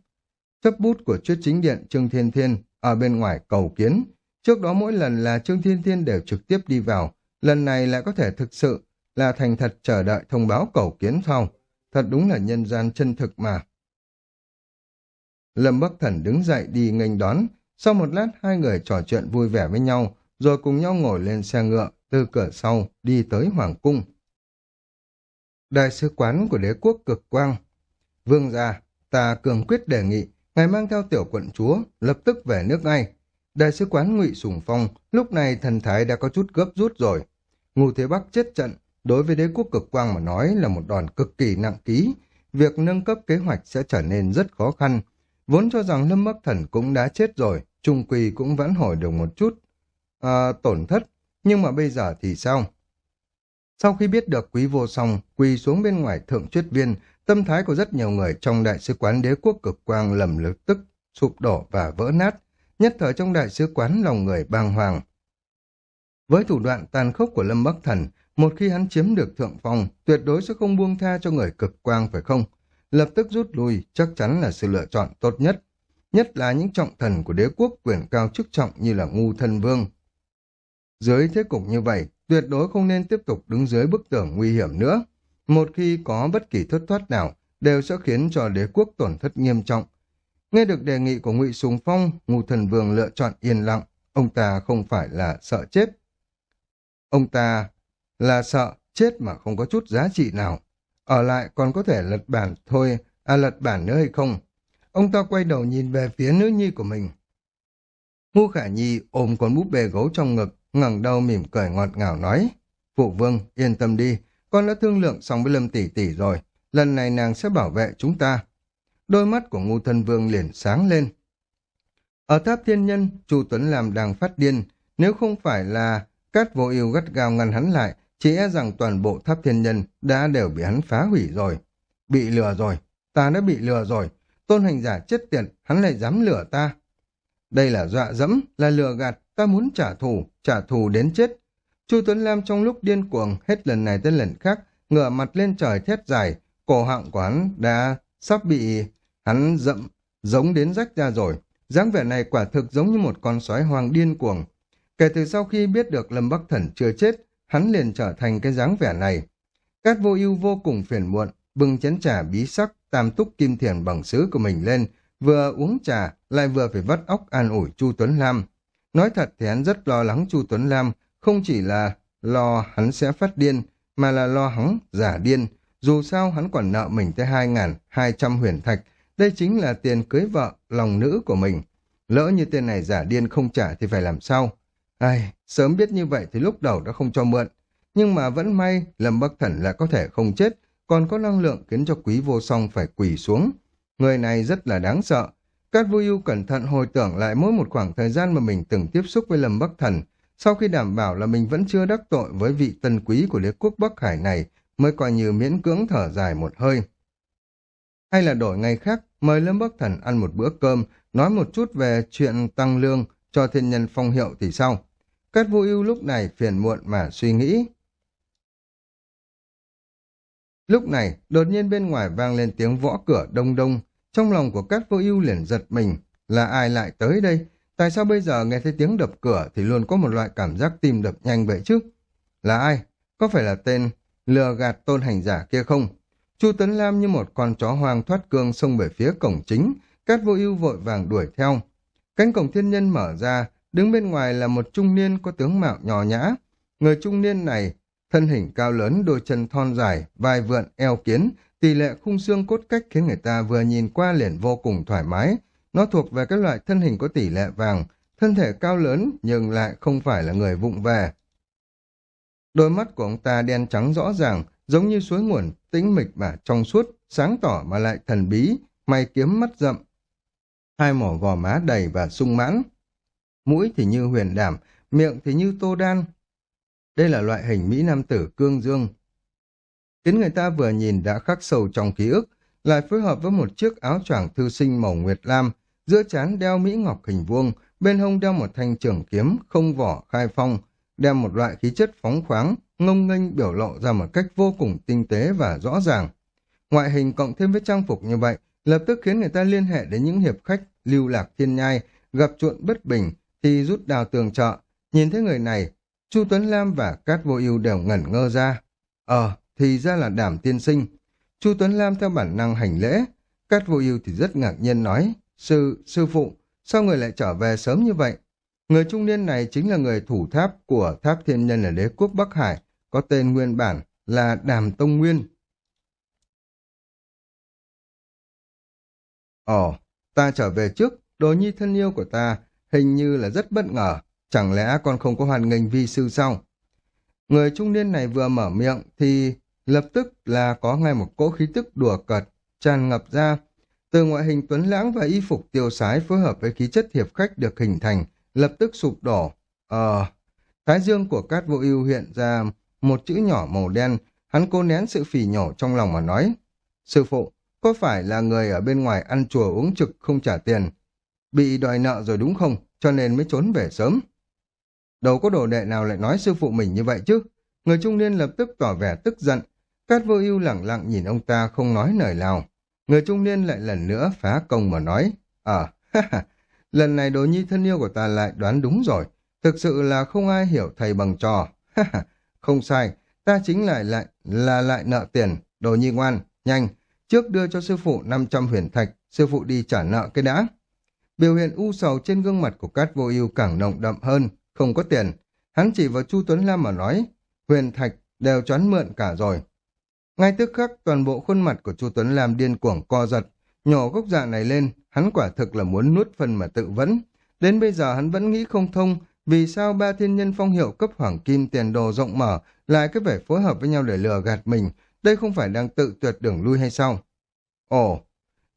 chấp bút của chuyết chính điện Trương Thiên Thiên ở bên ngoài cầu kiến. Trước đó mỗi lần là Trương Thiên Thiên đều trực tiếp đi vào, lần này lại có thể thực sự là thành thật chờ đợi thông báo cầu kiến sau. Thật đúng là nhân gian chân thực mà. Lâm Bắc Thần đứng dậy đi nghênh đón, sau một lát hai người trò chuyện vui vẻ với nhau, rồi cùng nhau ngồi lên xe ngựa, từ cửa sau đi tới Hoàng Cung. Đại sứ quán của đế quốc cực quang. Vương gia, ta cường quyết đề nghị, ngài mang theo tiểu quận chúa, lập tức về nước ngay. Đại sứ quán ngụy Sùng Phong, lúc này thần thái đã có chút gấp rút rồi. Ngô Thế Bắc chết trận, đối với đế quốc cực quang mà nói là một đòn cực kỳ nặng ký. Việc nâng cấp kế hoạch sẽ trở nên rất khó khăn. Vốn cho rằng Lâm Bắc Thần cũng đã chết rồi, Trung Quỳ cũng vẫn hồi được một chút à, tổn thất, nhưng mà bây giờ thì sao? Sau khi biết được quý vô song quỳ xuống bên ngoài thượng truyết viên, tâm thái của rất nhiều người trong đại sứ quán đế quốc cực quang lầm lực tức, sụp đổ và vỡ nát, nhất thời trong đại sứ quán lòng người bàng hoàng. Với thủ đoạn tàn khốc của Lâm Bắc Thần, Một khi hắn chiếm được thượng phong, tuyệt đối sẽ không buông tha cho người cực quang phải không? Lập tức rút lui chắc chắn là sự lựa chọn tốt nhất. Nhất là những trọng thần của đế quốc quyền cao chức trọng như là ngu thân vương. Dưới thế cục như vậy, tuyệt đối không nên tiếp tục đứng dưới bức tường nguy hiểm nữa. Một khi có bất kỳ thất thoát nào, đều sẽ khiến cho đế quốc tổn thất nghiêm trọng. Nghe được đề nghị của Ngụy Sùng Phong, ngụ Thần Vương lựa chọn yên lặng, ông ta không phải là sợ chết. Ông ta là sợ chết mà không có chút giá trị nào. Ở lại còn có thể lật bản thôi, à lật bản nữa hay không? Ông ta quay đầu nhìn về phía nữ nhi của mình. Ngu Khả Nhi ôm con búp bê gấu trong ngực, ngẩng đầu mỉm cười ngọt ngào nói. Phụ vương, yên tâm đi, con đã thương lượng xong với Lâm Tỷ Tỷ rồi, lần này nàng sẽ bảo vệ chúng ta. Đôi mắt của ngu thân vương liền sáng lên. Ở tháp thiên nhân, Chu Tuấn làm đang phát điên, nếu không phải là cát vô ưu gắt gao ngăn hắn lại, chỉ e rằng toàn bộ tháp thiên nhân đã đều bị hắn phá hủy rồi. Bị lừa rồi, ta đã bị lừa rồi, tôn hành giả chết tiệt, hắn lại dám lừa ta. Đây là dọa dẫm, là lừa gạt, ta muốn trả thù, trả thù đến chết. Chu Tuấn Lam trong lúc điên cuồng, hết lần này tới lần khác, ngửa mặt lên trời thét dài, cổ họng của hắn đã sắp bị hắn dậm, giống đến rách ra rồi. dáng vẻ này quả thực giống như một con sói hoang điên cuồng. Kể từ sau khi biết được Lâm Bắc Thần chưa chết, hắn liền trở thành cái dáng vẻ này. Cát vô ưu vô cùng phiền muộn, bưng chén trà bí sắc, tam túc kim thiền bằng sứ của mình lên, vừa uống trà, lại vừa phải vắt óc an ủi Chu Tuấn Lam. Nói thật thì hắn rất lo lắng Chu Tuấn Lam, không chỉ là lo hắn sẽ phát điên, mà là lo hắn giả điên. Dù sao hắn còn nợ mình tới 2.200 huyền thạch, đây chính là tiền cưới vợ, lòng nữ của mình. Lỡ như tên này giả điên không trả thì phải làm sao? Ai, sớm biết như vậy thì lúc đầu đã không cho mượn. Nhưng mà vẫn may, Lâm Bắc Thần lại có thể không chết, còn có năng lượng khiến cho quý vô song phải quỳ xuống. Người này rất là đáng sợ. Cát vô ưu cẩn thận hồi tưởng lại mỗi một khoảng thời gian mà mình từng tiếp xúc với Lâm Bắc Thần. Sau khi đảm bảo là mình vẫn chưa đắc tội với vị tân quý của đế quốc Bắc Hải này, mới coi như miễn cưỡng thở dài một hơi. Hay là đổi ngày khác, mời Lâm Bắc Thần ăn một bữa cơm, nói một chút về chuyện tăng lương cho thiên nhân phong hiệu thì sao? Cát vô ưu lúc này phiền muộn mà suy nghĩ. Lúc này, đột nhiên bên ngoài vang lên tiếng võ cửa đông đông. Trong lòng của Cát vô ưu liền giật mình. Là ai lại tới đây? Tại sao bây giờ nghe thấy tiếng đập cửa thì luôn có một loại cảm giác tim đập nhanh vậy chứ? Là ai? Có phải là tên lừa gạt tôn hành giả kia không? Chu Tấn Lam như một con chó hoang thoát cương xông về phía cổng chính, Cát Vô Ưu vội vàng đuổi theo. Cánh cổng thiên nhân mở ra, đứng bên ngoài là một trung niên có tướng mạo nhỏ nhã. Người trung niên này, thân hình cao lớn, đôi chân thon dài, vai vượn, eo kiến, tỷ lệ khung xương cốt cách khiến người ta vừa nhìn qua liền vô cùng thoải mái. Nó thuộc về các loại thân hình có tỷ lệ vàng, thân thể cao lớn nhưng lại không phải là người vụng về. Đôi mắt của ông ta đen trắng rõ ràng, giống như suối nguồn, tĩnh mịch mà trong suốt, sáng tỏ mà lại thần bí, mày kiếm mắt rậm. Hai mỏ gò má đầy và sung mãn. Mũi thì như huyền đảm, miệng thì như tô đan. Đây là loại hình Mỹ Nam tử cương dương. Khiến người ta vừa nhìn đã khắc sâu trong ký ức, lại phối hợp với một chiếc áo choàng thư sinh màu nguyệt lam, giữa chán đeo Mỹ Ngọc hình vuông, bên hông đeo một thanh trường kiếm, không vỏ khai phong, đem một loại khí chất phóng khoáng, ngông nghênh biểu lộ ra một cách vô cùng tinh tế và rõ ràng. Ngoại hình cộng thêm với trang phục như vậy, lập tức khiến người ta liên hệ đến những hiệp khách lưu lạc thiên nhai, gặp chuộn bất bình, thì rút đào tường trợ. Nhìn thấy người này, Chu Tuấn Lam và Cát Vô Ưu đều ngẩn ngơ ra. Ờ, thì ra là đảm tiên sinh. Chu Tuấn Lam theo bản năng hành lễ. Cát Vô Ưu thì rất ngạc nhiên nói, Sư, sư phụ, sao người lại trở về sớm như vậy? Người trung niên này chính là người thủ tháp của tháp thiên nhân ở đế quốc Bắc Hải, có tên nguyên bản là Đàm Tông Nguyên. Ồ, ta trở về trước, đồ nhi thân yêu của ta, hình như là rất bất ngờ, chẳng lẽ con không có hoàn nghênh vi sư sao? Người trung niên này vừa mở miệng thì lập tức là có ngay một cỗ khí tức đùa cợt, tràn ngập ra. Từ ngoại hình tuấn lãng và y phục tiêu sái phối hợp với khí chất hiệp khách được hình thành, lập tức sụp đổ. Ờ, thái dương của cát vô ưu hiện ra một chữ nhỏ màu đen, hắn cố nén sự phì nhổ trong lòng mà nói. Sư phụ, có phải là người ở bên ngoài ăn chùa uống trực không trả tiền, bị đòi nợ rồi đúng không, cho nên mới trốn về sớm? Đâu có đồ đệ nào lại nói sư phụ mình như vậy chứ? người trung niên lập tức tỏ vẻ tức giận. Cát vô ưu lặng lặng nhìn ông ta không nói lời nào. Người trung niên lại lần nữa phá công mà nói, Ờ, lần này đồ nhi thân yêu của ta lại đoán đúng rồi. Thực sự là không ai hiểu thầy bằng trò. không sai, ta chính lại lại là lại nợ tiền. Đồ nhi ngoan, nhanh, trước đưa cho sư phụ 500 huyền thạch, sư phụ đi trả nợ cái đã. Biểu hiện u sầu trên gương mặt của Cát Vô Ưu càng nồng đậm hơn, không có tiền. Hắn chỉ vào Chu Tuấn Lam mà nói, huyền thạch đều choán mượn cả rồi. Ngay tức khắc, toàn bộ khuôn mặt của Chu Tuấn Lam điên cuồng co giật, nhổ gốc dạ này lên, hắn quả thực là muốn nuốt phần mà tự vẫn. Đến bây giờ hắn vẫn nghĩ không thông, vì sao ba thiên nhân phong hiệu cấp hoàng kim tiền đồ rộng mở lại cứ phải phối hợp với nhau để lừa gạt mình, đây không phải đang tự tuyệt đường lui hay sao? Ồ,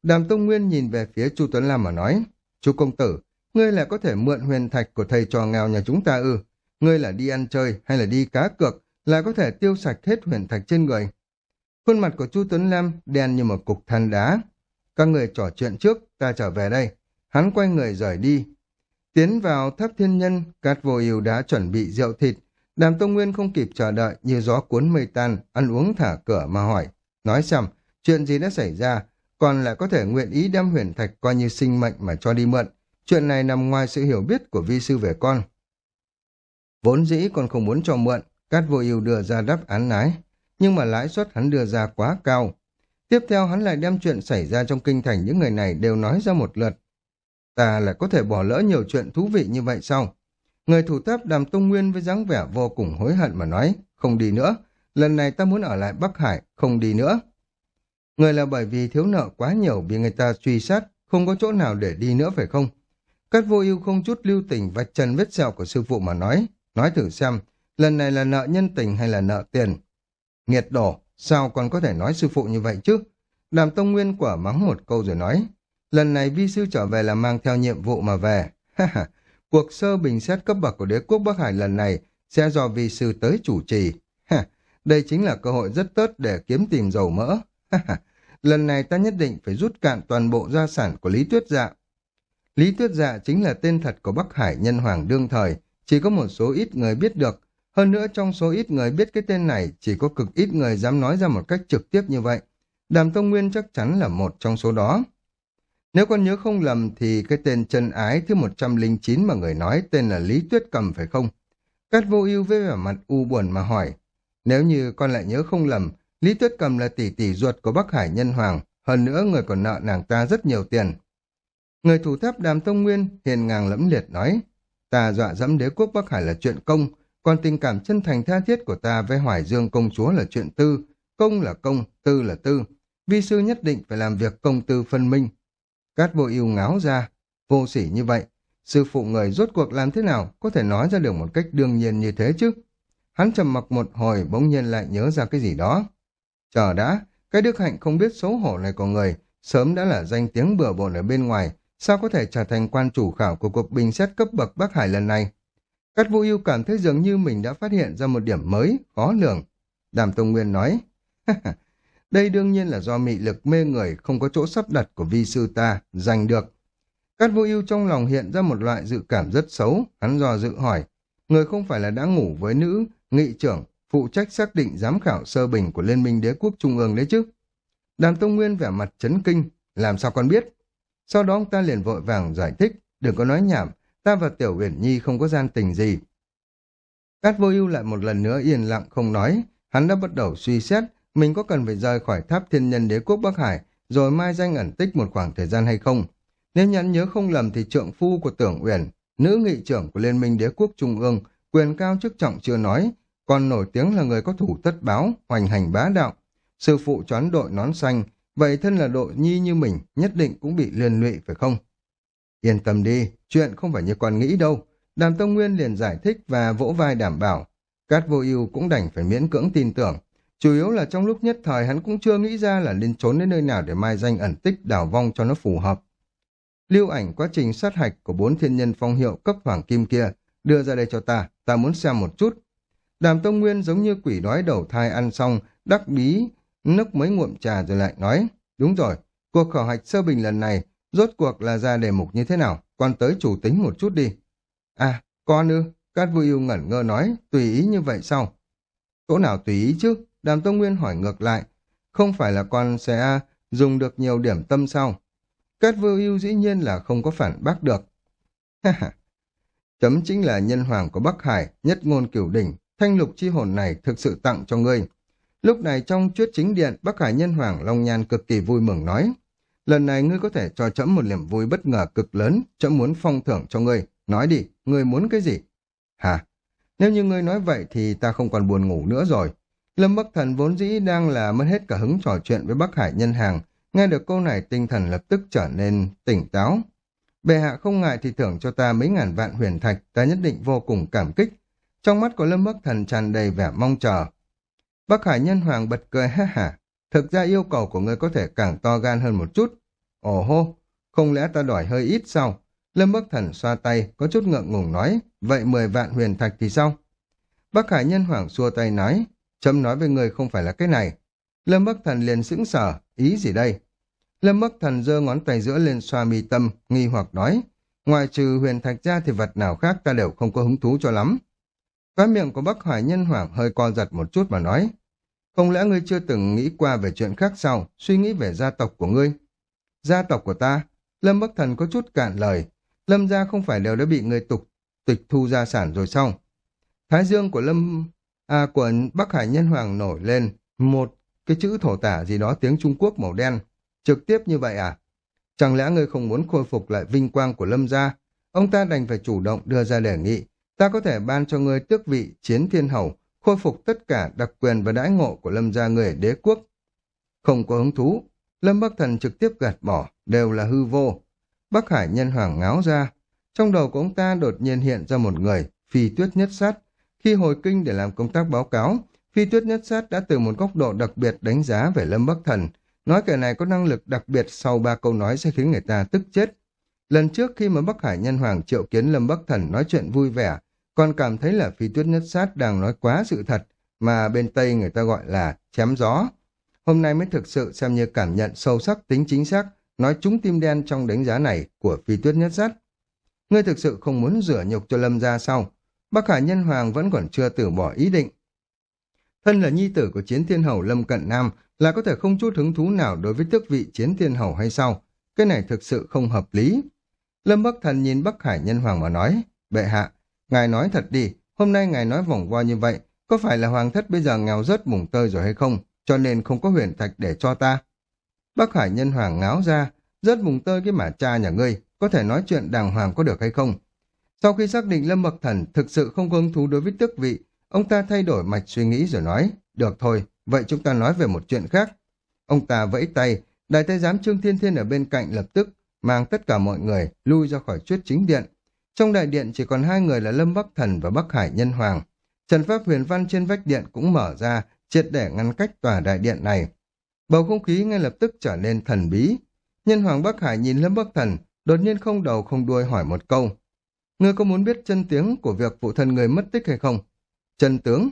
đàm tông nguyên nhìn về phía Chu Tuấn Lam mà nói, Chu công tử, ngươi lại có thể mượn huyền thạch của thầy trò nghèo nhà chúng ta ư? Ngươi là đi ăn chơi hay là đi cá cược, lại có thể tiêu sạch hết huyền thạch trên người. Khuôn mặt của Chu Tuấn Lam đen như một cục than đá. Các người trò chuyện trước, ta trở về đây. Hắn quay người rời đi. Tiến vào tháp thiên nhân, Cát Vô Yêu đã chuẩn bị rượu thịt. Đàm Tông Nguyên không kịp chờ đợi như gió cuốn mây tan, ăn uống thả cửa mà hỏi. Nói xem, chuyện gì đã xảy ra, còn lại có thể nguyện ý đem huyền thạch coi như sinh mệnh mà cho đi mượn. Chuyện này nằm ngoài sự hiểu biết của vi sư về con. Vốn dĩ còn không muốn cho mượn, Cát Vô Yêu đưa ra đáp án nái, nhưng mà lãi suất hắn đưa ra quá cao. Tiếp theo hắn lại đem chuyện xảy ra trong kinh thành những người này đều nói ra một lượt. Ta lại có thể bỏ lỡ nhiều chuyện thú vị như vậy sao? Người thủ tháp đàm tông nguyên với dáng vẻ vô cùng hối hận mà nói, không đi nữa, lần này ta muốn ở lại Bắc Hải, không đi nữa. Người là bởi vì thiếu nợ quá nhiều bị người ta truy sát, không có chỗ nào để đi nữa phải không? Cát vô ưu không chút lưu tình vạch trần vết sẹo của sư phụ mà nói, nói thử xem, lần này là nợ nhân tình hay là nợ tiền? Nghiệt đổ, sao còn có thể nói sư phụ như vậy chứ? Đàm Tông Nguyên quả mắng một câu rồi nói, lần này vi sư trở về là mang theo nhiệm vụ mà về. Ha ha, cuộc sơ bình xét cấp bậc của đế quốc Bắc Hải lần này sẽ do vi sư tới chủ trì. Ha, đây chính là cơ hội rất tốt để kiếm tìm dầu mỡ. Ha ha, lần này ta nhất định phải rút cạn toàn bộ gia sản của Lý Tuyết Dạ. Lý Tuyết Dạ chính là tên thật của Bắc Hải nhân hoàng đương thời, chỉ có một số ít người biết được. Hơn nữa trong số ít người biết cái tên này, chỉ có cực ít người dám nói ra một cách trực tiếp như vậy. Đàm Tông Nguyên chắc chắn là một trong số đó. Nếu con nhớ không lầm thì cái tên chân ái thứ 109 mà người nói tên là Lý Tuyết Cầm phải không? Cát vô ưu với vẻ mặt u buồn mà hỏi. Nếu như con lại nhớ không lầm, Lý Tuyết Cầm là tỷ tỷ ruột của Bắc Hải Nhân Hoàng, hơn nữa người còn nợ nàng ta rất nhiều tiền. Người thủ tháp đàm tông nguyên hiền ngang lẫm liệt nói, ta dọa dẫm đế quốc Bắc Hải là chuyện công, còn tình cảm chân thành tha thiết của ta với Hoài Dương công chúa là chuyện tư, công là công, tư là tư. Vi sư nhất định phải làm việc công tư phân minh. Cát bộ yêu ngáo ra, vô sỉ như vậy, sư phụ người rốt cuộc làm thế nào có thể nói ra được một cách đương nhiên như thế chứ? Hắn trầm mặc một hồi bỗng nhiên lại nhớ ra cái gì đó. Chờ đã, cái đức hạnh không biết xấu hổ này của người, sớm đã là danh tiếng bừa bộn ở bên ngoài, sao có thể trở thành quan chủ khảo của cuộc bình xét cấp bậc Bắc Hải lần này? Cát Vũ Yêu cảm thấy dường như mình đã phát hiện ra một điểm mới, khó lường. Đàm Tông Nguyên nói, đây đương nhiên là do mị lực mê người không có chỗ sắp đặt của vi sư ta giành được. Cát Vũ Yêu trong lòng hiện ra một loại dự cảm rất xấu, hắn dò dự hỏi, người không phải là đã ngủ với nữ, nghị trưởng, phụ trách xác định giám khảo sơ bình của Liên minh Đế quốc Trung ương đấy chứ. Đàm Tông Nguyên vẻ mặt chấn kinh, làm sao con biết? Sau đó ông ta liền vội vàng giải thích, đừng có nói nhảm, ta và Tiểu Uyển Nhi không có gian tình gì. Cát vô ưu lại một lần nữa yên lặng không nói, hắn đã bắt đầu suy xét mình có cần phải rời khỏi tháp thiên nhân đế quốc Bắc Hải rồi mai danh ẩn tích một khoảng thời gian hay không. Nếu nhắn nhớ không lầm thì trượng phu của Tưởng Uyển, nữ nghị trưởng của Liên minh đế quốc Trung ương, quyền cao chức trọng chưa nói, còn nổi tiếng là người có thủ tất báo, hoành hành bá đạo. Sư phụ choán đội nón xanh, vậy thân là đội nhi như mình nhất định cũng bị liên lụy phải không? Yên tâm đi, chuyện không phải như con nghĩ đâu. Đàm Tông Nguyên liền giải thích và vỗ vai đảm bảo. Cát vô ưu cũng đành phải miễn cưỡng tin tưởng. Chủ yếu là trong lúc nhất thời hắn cũng chưa nghĩ ra là nên trốn đến nơi nào để mai danh ẩn tích đảo vong cho nó phù hợp. Lưu ảnh quá trình sát hạch của bốn thiên nhân phong hiệu cấp hoàng kim kia đưa ra đây cho ta, ta muốn xem một chút. Đàm Tông Nguyên giống như quỷ đói đầu thai ăn xong, đắc bí, nốc mấy ngụm trà rồi lại nói, đúng rồi, cuộc khảo hạch sơ bình lần này, rốt cuộc là ra đề mục như thế nào, con tới chủ tính một chút đi. À, con ư, Cát Vui Yêu ngẩn ngơ nói, tùy ý như vậy sao? Chỗ nào tùy ý chứ? Đàm Tông Nguyên hỏi ngược lại. Không phải là con sẽ dùng được nhiều điểm tâm sao? Cát Vô Ưu dĩ nhiên là không có phản bác được. Chấm chính là nhân hoàng của Bắc Hải, nhất ngôn cửu đỉnh, thanh lục chi hồn này thực sự tặng cho ngươi. Lúc này trong chuyết chính điện, Bắc Hải nhân hoàng Long Nhan cực kỳ vui mừng nói. Lần này ngươi có thể cho chấm một niềm vui bất ngờ cực lớn, chấm muốn phong thưởng cho ngươi. Nói đi, ngươi muốn cái gì? Hả? Nếu như ngươi nói vậy thì ta không còn buồn ngủ nữa rồi. Lâm Bắc Thần vốn dĩ đang là mất hết cả hứng trò chuyện với Bắc Hải nhân hàng. Nghe được câu này tinh thần lập tức trở nên tỉnh táo. Bệ hạ không ngại thì thưởng cho ta mấy ngàn vạn huyền thạch, ta nhất định vô cùng cảm kích. Trong mắt của Lâm Bắc Thần tràn đầy vẻ mong chờ. Bắc Hải nhân hoàng bật cười ha hả. Thực ra yêu cầu của ngươi có thể càng to gan hơn một chút. Ồ hô, không lẽ ta đòi hơi ít sao? Lâm Bắc Thần xoa tay, có chút ngượng ngùng nói, vậy 10 vạn huyền thạch thì sao? Bắc Hải Nhân Hoàng xua tay nói, chấm nói với người không phải là cái này. Lâm Bắc Thần liền sững sờ, ý gì đây? Lâm Bắc Thần giơ ngón tay giữa lên xoa mi tâm, nghi hoặc nói, ngoài trừ huyền thạch ra thì vật nào khác ta đều không có hứng thú cho lắm. Cái miệng của Bắc Hải Nhân Hoàng hơi co giật một chút mà nói, không lẽ ngươi chưa từng nghĩ qua về chuyện khác sao, suy nghĩ về gia tộc của ngươi? Gia tộc của ta? Lâm Bắc Thần có chút cạn lời, Lâm gia không phải đều đã bị người tục tịch thu gia sản rồi sao? Thái dương của Lâm à của Bắc Hải Nhân Hoàng nổi lên một cái chữ thổ tả gì đó tiếng Trung Quốc màu đen. Trực tiếp như vậy à? Chẳng lẽ ngươi không muốn khôi phục lại vinh quang của Lâm gia? Ông ta đành phải chủ động đưa ra đề nghị. Ta có thể ban cho ngươi tước vị chiến thiên hầu, khôi phục tất cả đặc quyền và đãi ngộ của Lâm gia người đế quốc. Không có hứng thú. Lâm Bắc Thần trực tiếp gạt bỏ, đều là hư vô. Bắc Hải nhân hoàng ngáo ra. Trong đầu của ông ta đột nhiên hiện ra một người, phi tuyết nhất sát. Khi hồi kinh để làm công tác báo cáo, phi tuyết nhất sát đã từ một góc độ đặc biệt đánh giá về Lâm Bắc Thần. Nói kẻ này có năng lực đặc biệt sau ba câu nói sẽ khiến người ta tức chết. Lần trước khi mà Bắc Hải nhân hoàng triệu kiến Lâm Bắc Thần nói chuyện vui vẻ, còn cảm thấy là phi tuyết nhất sát đang nói quá sự thật, mà bên Tây người ta gọi là chém gió. Hôm nay mới thực sự xem như cảm nhận sâu sắc tính chính xác nói trúng tim đen trong đánh giá này của phi tuyết nhất sát Ngươi thực sự không muốn rửa nhục cho lâm gia sao? Bắc Hải Nhân Hoàng vẫn còn chưa từ bỏ ý định. Thân là nhi tử của chiến thiên hầu Lâm Cận Nam là có thể không chút hứng thú nào đối với tước vị chiến thiên hầu hay sao? Cái này thực sự không hợp lý. Lâm Bắc Thần nhìn Bắc Hải Nhân Hoàng mà nói, bệ hạ, ngài nói thật đi, hôm nay ngài nói vòng vo như vậy, có phải là hoàng thất bây giờ nghèo rớt mùng tơi rồi hay không, cho nên không có huyền thạch để cho ta? Bắc Hải nhân hoàng ngáo ra, rớt mùng tơi cái mả cha nhà ngươi, có thể nói chuyện đàng hoàng có được hay không? Sau khi xác định Lâm Bậc Thần thực sự không có hứng thú đối với tước vị, ông ta thay đổi mạch suy nghĩ rồi nói, được thôi, vậy chúng ta nói về một chuyện khác. Ông ta vẫy tay, đại thái giám Trương Thiên Thiên ở bên cạnh lập tức mang tất cả mọi người lui ra khỏi chuyết chính điện. Trong đại điện chỉ còn hai người là Lâm Bắc Thần và Bắc Hải Nhân Hoàng. Trần Pháp huyền văn trên vách điện cũng mở ra, triệt để ngăn cách tòa đại điện này. Bầu không khí ngay lập tức trở nên thần bí. Nhân Hoàng Bắc Hải nhìn Lâm Bắc Thần, đột nhiên không đầu không đuôi hỏi một câu. Ngươi có muốn biết chân tiếng của việc phụ thân người mất tích hay không? Chân tướng?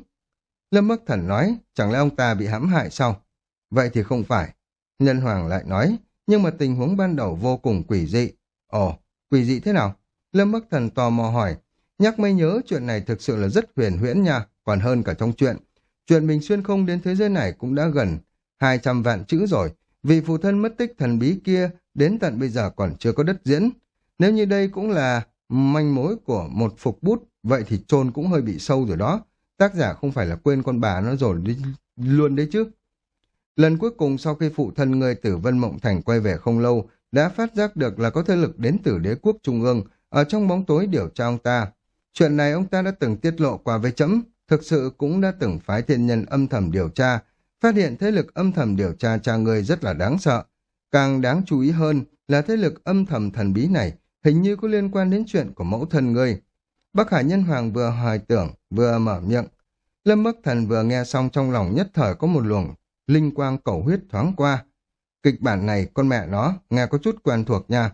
Lâm Bắc Thần nói, chẳng lẽ ông ta bị hãm hại sao? Vậy thì không phải. Nhân Hoàng lại nói, nhưng mà tình huống ban đầu vô cùng quỷ dị. Ồ, quỷ dị thế nào? Lâm Bắc Thần tò mò hỏi, nhắc mới nhớ chuyện này thực sự là rất huyền huyễn nha, còn hơn cả trong chuyện. Chuyện mình xuyên không đến thế giới này cũng đã gần 200 vạn chữ rồi, vì phụ thân mất tích thần bí kia đến tận bây giờ còn chưa có đất diễn. Nếu như đây cũng là manh mối của một phục bút, vậy thì trôn cũng hơi bị sâu rồi đó. Tác giả không phải là quên con bà nó rồi đi, luôn đấy chứ. Lần cuối cùng sau khi phụ thân người tử Vân Mộng Thành quay về không lâu, đã phát giác được là có thế lực đến từ đế quốc Trung ương, ở trong bóng tối điều tra ông ta. Chuyện này ông ta đã từng tiết lộ qua với chấm, thực sự cũng đã từng phái thiên nhân âm thầm điều tra, phát hiện thế lực âm thầm điều tra cha người rất là đáng sợ. Càng đáng chú ý hơn là thế lực âm thầm thần bí này hình như có liên quan đến chuyện của mẫu thân người. Bắc Hải Nhân Hoàng vừa hoài tưởng, vừa mở miệng. Lâm Bắc Thần vừa nghe xong trong lòng nhất thời có một luồng linh quang cầu huyết thoáng qua. Kịch bản này, con mẹ nó, nghe có chút quen thuộc nha.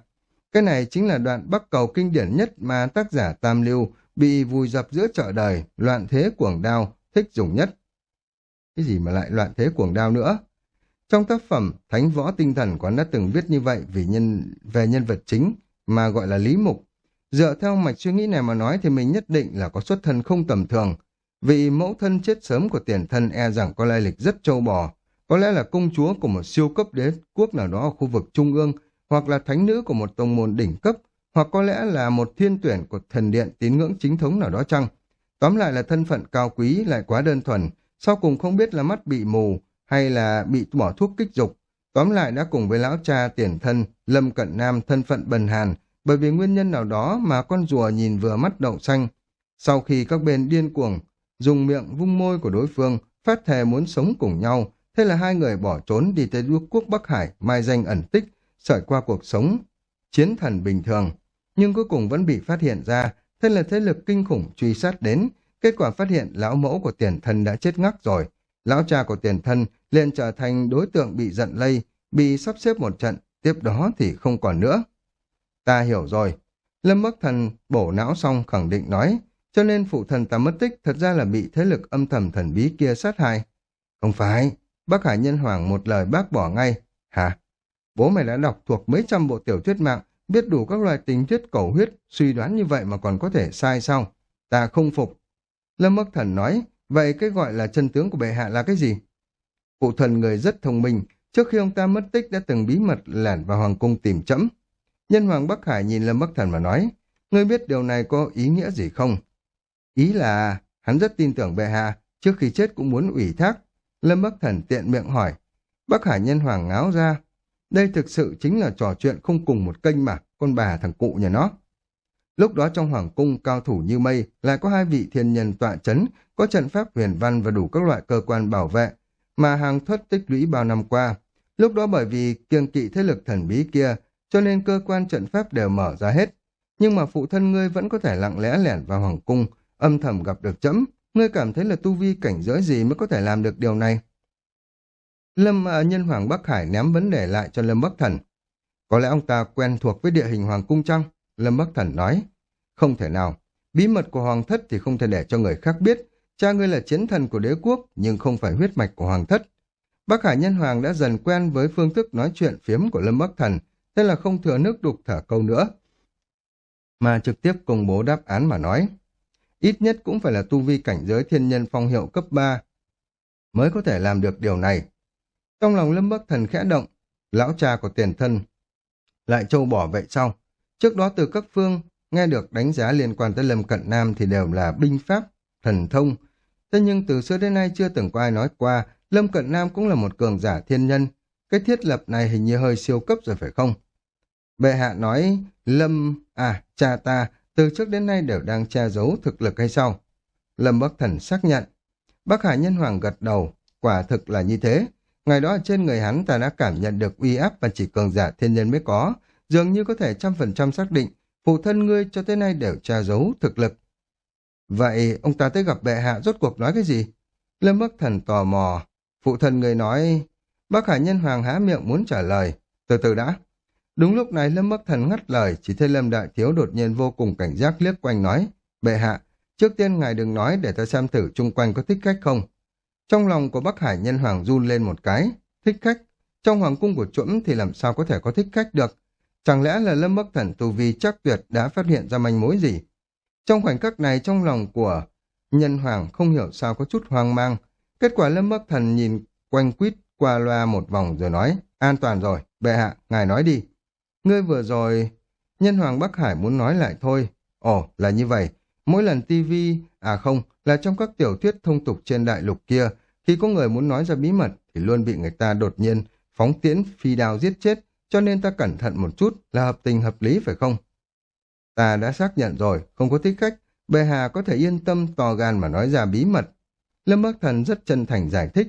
Cái này chính là đoạn bắc cầu kinh điển nhất mà tác giả Tam Lưu bị vùi dập giữa chợ đời, loạn thế cuồng đao, thích dùng nhất. Cái gì mà lại loạn thế cuồng đao nữa? Trong tác phẩm Thánh Võ Tinh Thần quán đã từng viết như vậy vì nhân về nhân vật chính mà gọi là Lý Mục. Dựa theo mạch suy nghĩ này mà nói thì mình nhất định là có xuất thân không tầm thường. vì mẫu thân chết sớm của tiền thân e rằng có lai lịch rất trâu bò, có lẽ là công chúa của một siêu cấp đế quốc nào đó ở khu vực trung ương, hoặc là thánh nữ của một tông môn đỉnh cấp, hoặc có lẽ là một thiên tuyển của thần điện tín ngưỡng chính thống nào đó chăng. Tóm lại là thân phận cao quý lại quá đơn thuần, sau cùng không biết là mắt bị mù hay là bị bỏ thuốc kích dục. Tóm lại đã cùng với lão cha tiền thân, Lâm Cận Nam thân phận bần hàn, bởi vì nguyên nhân nào đó mà con rùa nhìn vừa mắt đậu xanh. Sau khi các bên điên cuồng, dùng miệng vung môi của đối phương, phát thề muốn sống cùng nhau, thế là hai người bỏ trốn đi tới quốc Bắc Hải, mai danh ẩn tích, sợi qua cuộc sống, chiến thần bình thường. Nhưng cuối cùng vẫn bị phát hiện ra, thế là thế lực kinh khủng truy sát đến, kết quả phát hiện lão mẫu của tiền thân đã chết ngắc rồi. Lão cha của tiền thân liền trở thành đối tượng bị giận lây, bị sắp xếp một trận, tiếp đó thì không còn nữa. Ta hiểu rồi. Lâm Bắc Thần bổ não xong khẳng định nói, cho nên phụ thần ta mất tích thật ra là bị thế lực âm thầm thần bí kia sát hại. Không phải, Bác Hải Nhân Hoàng một lời bác bỏ ngay. Hả? Bố mày đã đọc thuộc mấy trăm bộ tiểu thuyết mạng, biết đủ các loài tình tiết cầu huyết, suy đoán như vậy mà còn có thể sai sao? Ta không phục. Lâm Bắc Thần nói, vậy cái gọi là chân tướng của bệ hạ là cái gì? cụ thần người rất thông minh, trước khi ông ta mất tích đã từng bí mật lẻn vào hoàng cung tìm chẫm. Nhân hoàng Bắc Hải nhìn Lâm Bắc Thần mà nói, ngươi biết điều này có ý nghĩa gì không? Ý là, hắn rất tin tưởng bệ hạ, trước khi chết cũng muốn ủy thác. Lâm Bắc Thần tiện miệng hỏi, Bắc Hải nhân hoàng ngáo ra, đây thực sự chính là trò chuyện không cùng một kênh mà, con bà thằng cụ nhà nó. Lúc đó trong hoàng cung cao thủ như mây lại có hai vị thiên nhân tọa chấn, có trận pháp huyền văn và đủ các loại cơ quan bảo vệ, mà hàng thất tích lũy bao năm qua. Lúc đó bởi vì kiêng kỵ thế lực thần bí kia, cho nên cơ quan trận pháp đều mở ra hết. Nhưng mà phụ thân ngươi vẫn có thể lặng lẽ lẻn vào hoàng cung, âm thầm gặp được chấm. Ngươi cảm thấy là tu vi cảnh giới gì mới có thể làm được điều này? Lâm uh, nhân hoàng Bắc Hải ném vấn đề lại cho Lâm Bắc Thần. Có lẽ ông ta quen thuộc với địa hình hoàng cung trăng Lâm Bắc Thần nói. Không thể nào. Bí mật của hoàng thất thì không thể để cho người khác biết. Cha ngươi là chiến thần của đế quốc, nhưng không phải huyết mạch của hoàng thất. Bắc Hải Nhân Hoàng đã dần quen với phương thức nói chuyện phiếm của Lâm Bắc Thần, thế là không thừa nước đục thở câu nữa. Mà trực tiếp công bố đáp án mà nói. Ít nhất cũng phải là tu vi cảnh giới thiên nhân phong hiệu cấp 3 mới có thể làm được điều này. Trong lòng Lâm Bắc Thần khẽ động, lão cha của tiền thân lại châu bỏ vậy sau Trước đó từ các phương nghe được đánh giá liên quan tới Lâm Cận Nam thì đều là binh pháp, thần thông. Thế nhưng từ xưa đến nay chưa từng có ai nói qua Lâm Cận Nam cũng là một cường giả thiên nhân. Cái thiết lập này hình như hơi siêu cấp rồi phải không? Bệ hạ nói Lâm, à, cha ta từ trước đến nay đều đang che giấu thực lực hay sao? Lâm Bắc Thần xác nhận. Bắc Hải Nhân Hoàng gật đầu, quả thực là như thế. Ngày đó trên người hắn ta đã cảm nhận được uy áp và chỉ cường giả thiên nhân mới có, dường như có thể trăm phần trăm xác định phụ thân ngươi cho tới nay đều che giấu thực lực. Vậy ông ta tới gặp bệ hạ rốt cuộc nói cái gì? Lâm Bắc Thần tò mò. Phụ thân người nói... Bác Hải Nhân Hoàng há miệng muốn trả lời. Từ từ đã. Đúng lúc này Lâm Bắc Thần ngắt lời, chỉ thấy Lâm Đại Thiếu đột nhiên vô cùng cảnh giác liếc quanh nói. Bệ hạ, trước tiên ngài đừng nói để ta xem thử chung quanh có thích khách không. Trong lòng của Bắc Hải Nhân Hoàng run lên một cái. Thích khách? Trong hoàng cung của chuẩn thì làm sao có thể có thích khách được? Chẳng lẽ là Lâm Bắc Thần tu vi chắc tuyệt đã phát hiện ra manh mối gì? Trong khoảnh khắc này trong lòng của nhân hoàng không hiểu sao có chút hoang mang. Kết quả Lâm Bắc Thần nhìn quanh quýt qua loa một vòng rồi nói, an toàn rồi, bệ hạ, ngài nói đi. Ngươi vừa rồi, nhân hoàng Bắc Hải muốn nói lại thôi. Ồ, là như vậy. Mỗi lần tivi, à không, là trong các tiểu thuyết thông tục trên đại lục kia, khi có người muốn nói ra bí mật thì luôn bị người ta đột nhiên phóng tiễn phi đao giết chết, cho nên ta cẩn thận một chút là hợp tình hợp lý phải không? Ta đã xác nhận rồi, không có thích khách, bệ hạ có thể yên tâm to gan mà nói ra bí mật. Lâm Bắc Thần rất chân thành giải thích.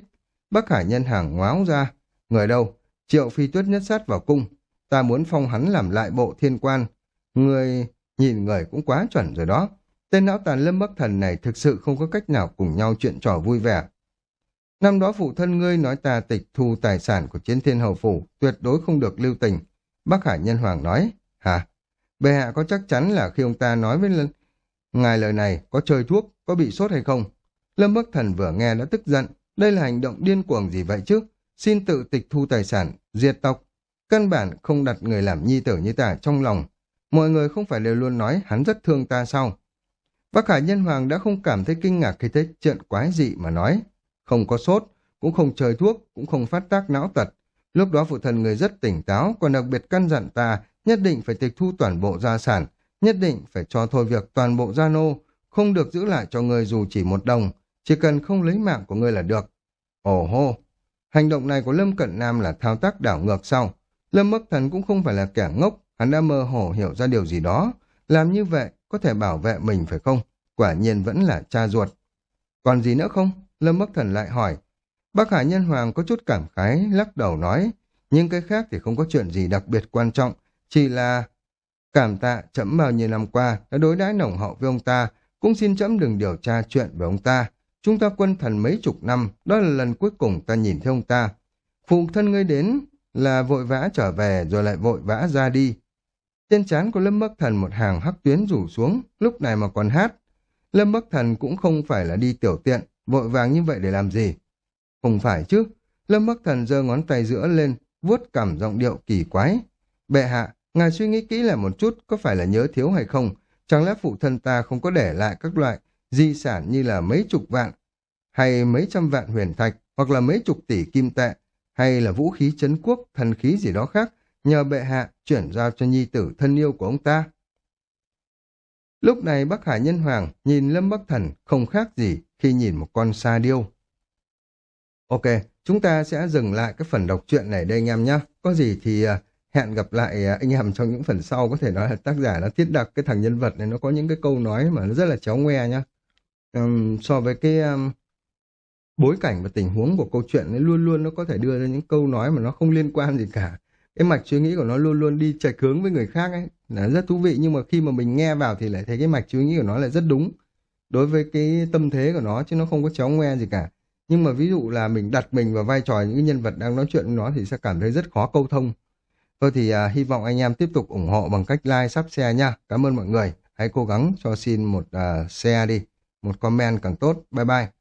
Bắc Hải nhân hàng ngoáo ra. Người đâu? Triệu phi tuyết nhất sát vào cung. Ta muốn phong hắn làm lại bộ thiên quan. Người... nhìn người cũng quá chuẩn rồi đó. Tên não tàn Lâm Bắc Thần này thực sự không có cách nào cùng nhau chuyện trò vui vẻ. Năm đó phụ thân ngươi nói ta tịch thu tài sản của chiến thiên hầu phủ, tuyệt đối không được lưu tình. Bắc Hải Nhân Hoàng nói, hả? Bệ hạ có chắc chắn là khi ông ta nói với lần ngài lời này có chơi thuốc, có bị sốt hay không? Lâm Bắc Thần vừa nghe đã tức giận, đây là hành động điên cuồng gì vậy chứ? Xin tự tịch thu tài sản, diệt tộc. Căn bản không đặt người làm nhi tử như ta trong lòng. Mọi người không phải đều luôn nói hắn rất thương ta sao? Bác Hải Nhân Hoàng đã không cảm thấy kinh ngạc khi thấy chuyện quái dị mà nói. Không có sốt, cũng không chơi thuốc, cũng không phát tác não tật. Lúc đó phụ thần người rất tỉnh táo, còn đặc biệt căn dặn ta nhất định phải tịch thu toàn bộ gia sản, nhất định phải cho thôi việc toàn bộ gia nô, không được giữ lại cho người dù chỉ một đồng, chỉ cần không lấy mạng của người là được. Ồ hô, hành động này của Lâm Cận Nam là thao tác đảo ngược sau. Lâm Bắc Thần cũng không phải là kẻ ngốc, hắn đã mơ hồ hiểu ra điều gì đó. Làm như vậy có thể bảo vệ mình phải không? Quả nhiên vẫn là cha ruột. Còn gì nữa không? Lâm Bắc Thần lại hỏi. Bác Hải Nhân Hoàng có chút cảm khái, lắc đầu nói. Nhưng cái khác thì không có chuyện gì đặc biệt quan trọng, chỉ là cảm tạ chấm bao nhiêu năm qua đã đối đãi nồng hậu với ông ta, cũng xin chấm đừng điều tra chuyện về ông ta. Chúng ta quân thần mấy chục năm, đó là lần cuối cùng ta nhìn thấy ông ta. Phụ thân ngươi đến là vội vã trở về rồi lại vội vã ra đi. Trên trán của Lâm Bắc Thần một hàng hắc tuyến rủ xuống, lúc này mà còn hát. Lâm Bắc Thần cũng không phải là đi tiểu tiện, vội vàng như vậy để làm gì. Không phải chứ, Lâm Bắc Thần giơ ngón tay giữa lên, vuốt cảm giọng điệu kỳ quái. Bệ hạ, ngài suy nghĩ kỹ lại một chút, có phải là nhớ thiếu hay không? Chẳng lẽ phụ thân ta không có để lại các loại di sản như là mấy chục vạn, hay mấy trăm vạn huyền thạch, hoặc là mấy chục tỷ kim tệ, hay là vũ khí chấn quốc, thần khí gì đó khác, nhờ bệ hạ chuyển giao cho nhi tử thân yêu của ông ta. Lúc này Bắc Hải Nhân Hoàng nhìn Lâm Bắc Thần không khác gì khi nhìn một con sa điêu. Ok, chúng ta sẽ dừng lại cái phần đọc truyện này đây anh em nhé. Có gì thì à, hẹn gặp lại à, anh em trong những phần sau. Có thể nói là tác giả đã thiết đặt cái thằng nhân vật này nó có những cái câu nói mà nó rất là chéo ngoe nhá. Um, so với cái um, bối cảnh và tình huống của câu chuyện ấy luôn luôn nó có thể đưa ra những câu nói mà nó không liên quan gì cả cái mạch suy nghĩ của nó luôn luôn đi chệch hướng với người khác ấy là rất thú vị. Nhưng mà khi mà mình nghe vào thì lại thấy cái mạch suy nghĩ của nó lại rất đúng đối với cái tâm thế của nó chứ nó không có chéo ngoe gì cả. Nhưng mà ví dụ là mình đặt mình vào vai trò những cái nhân vật đang nói chuyện với nó thì sẽ cảm thấy rất khó câu thông. Thôi thì à, hy vọng anh em tiếp tục ủng hộ bằng cách like sắp xe nha. Cảm ơn mọi người. Hãy cố gắng cho xin một uh, đi. Một comment càng tốt. Bye bye.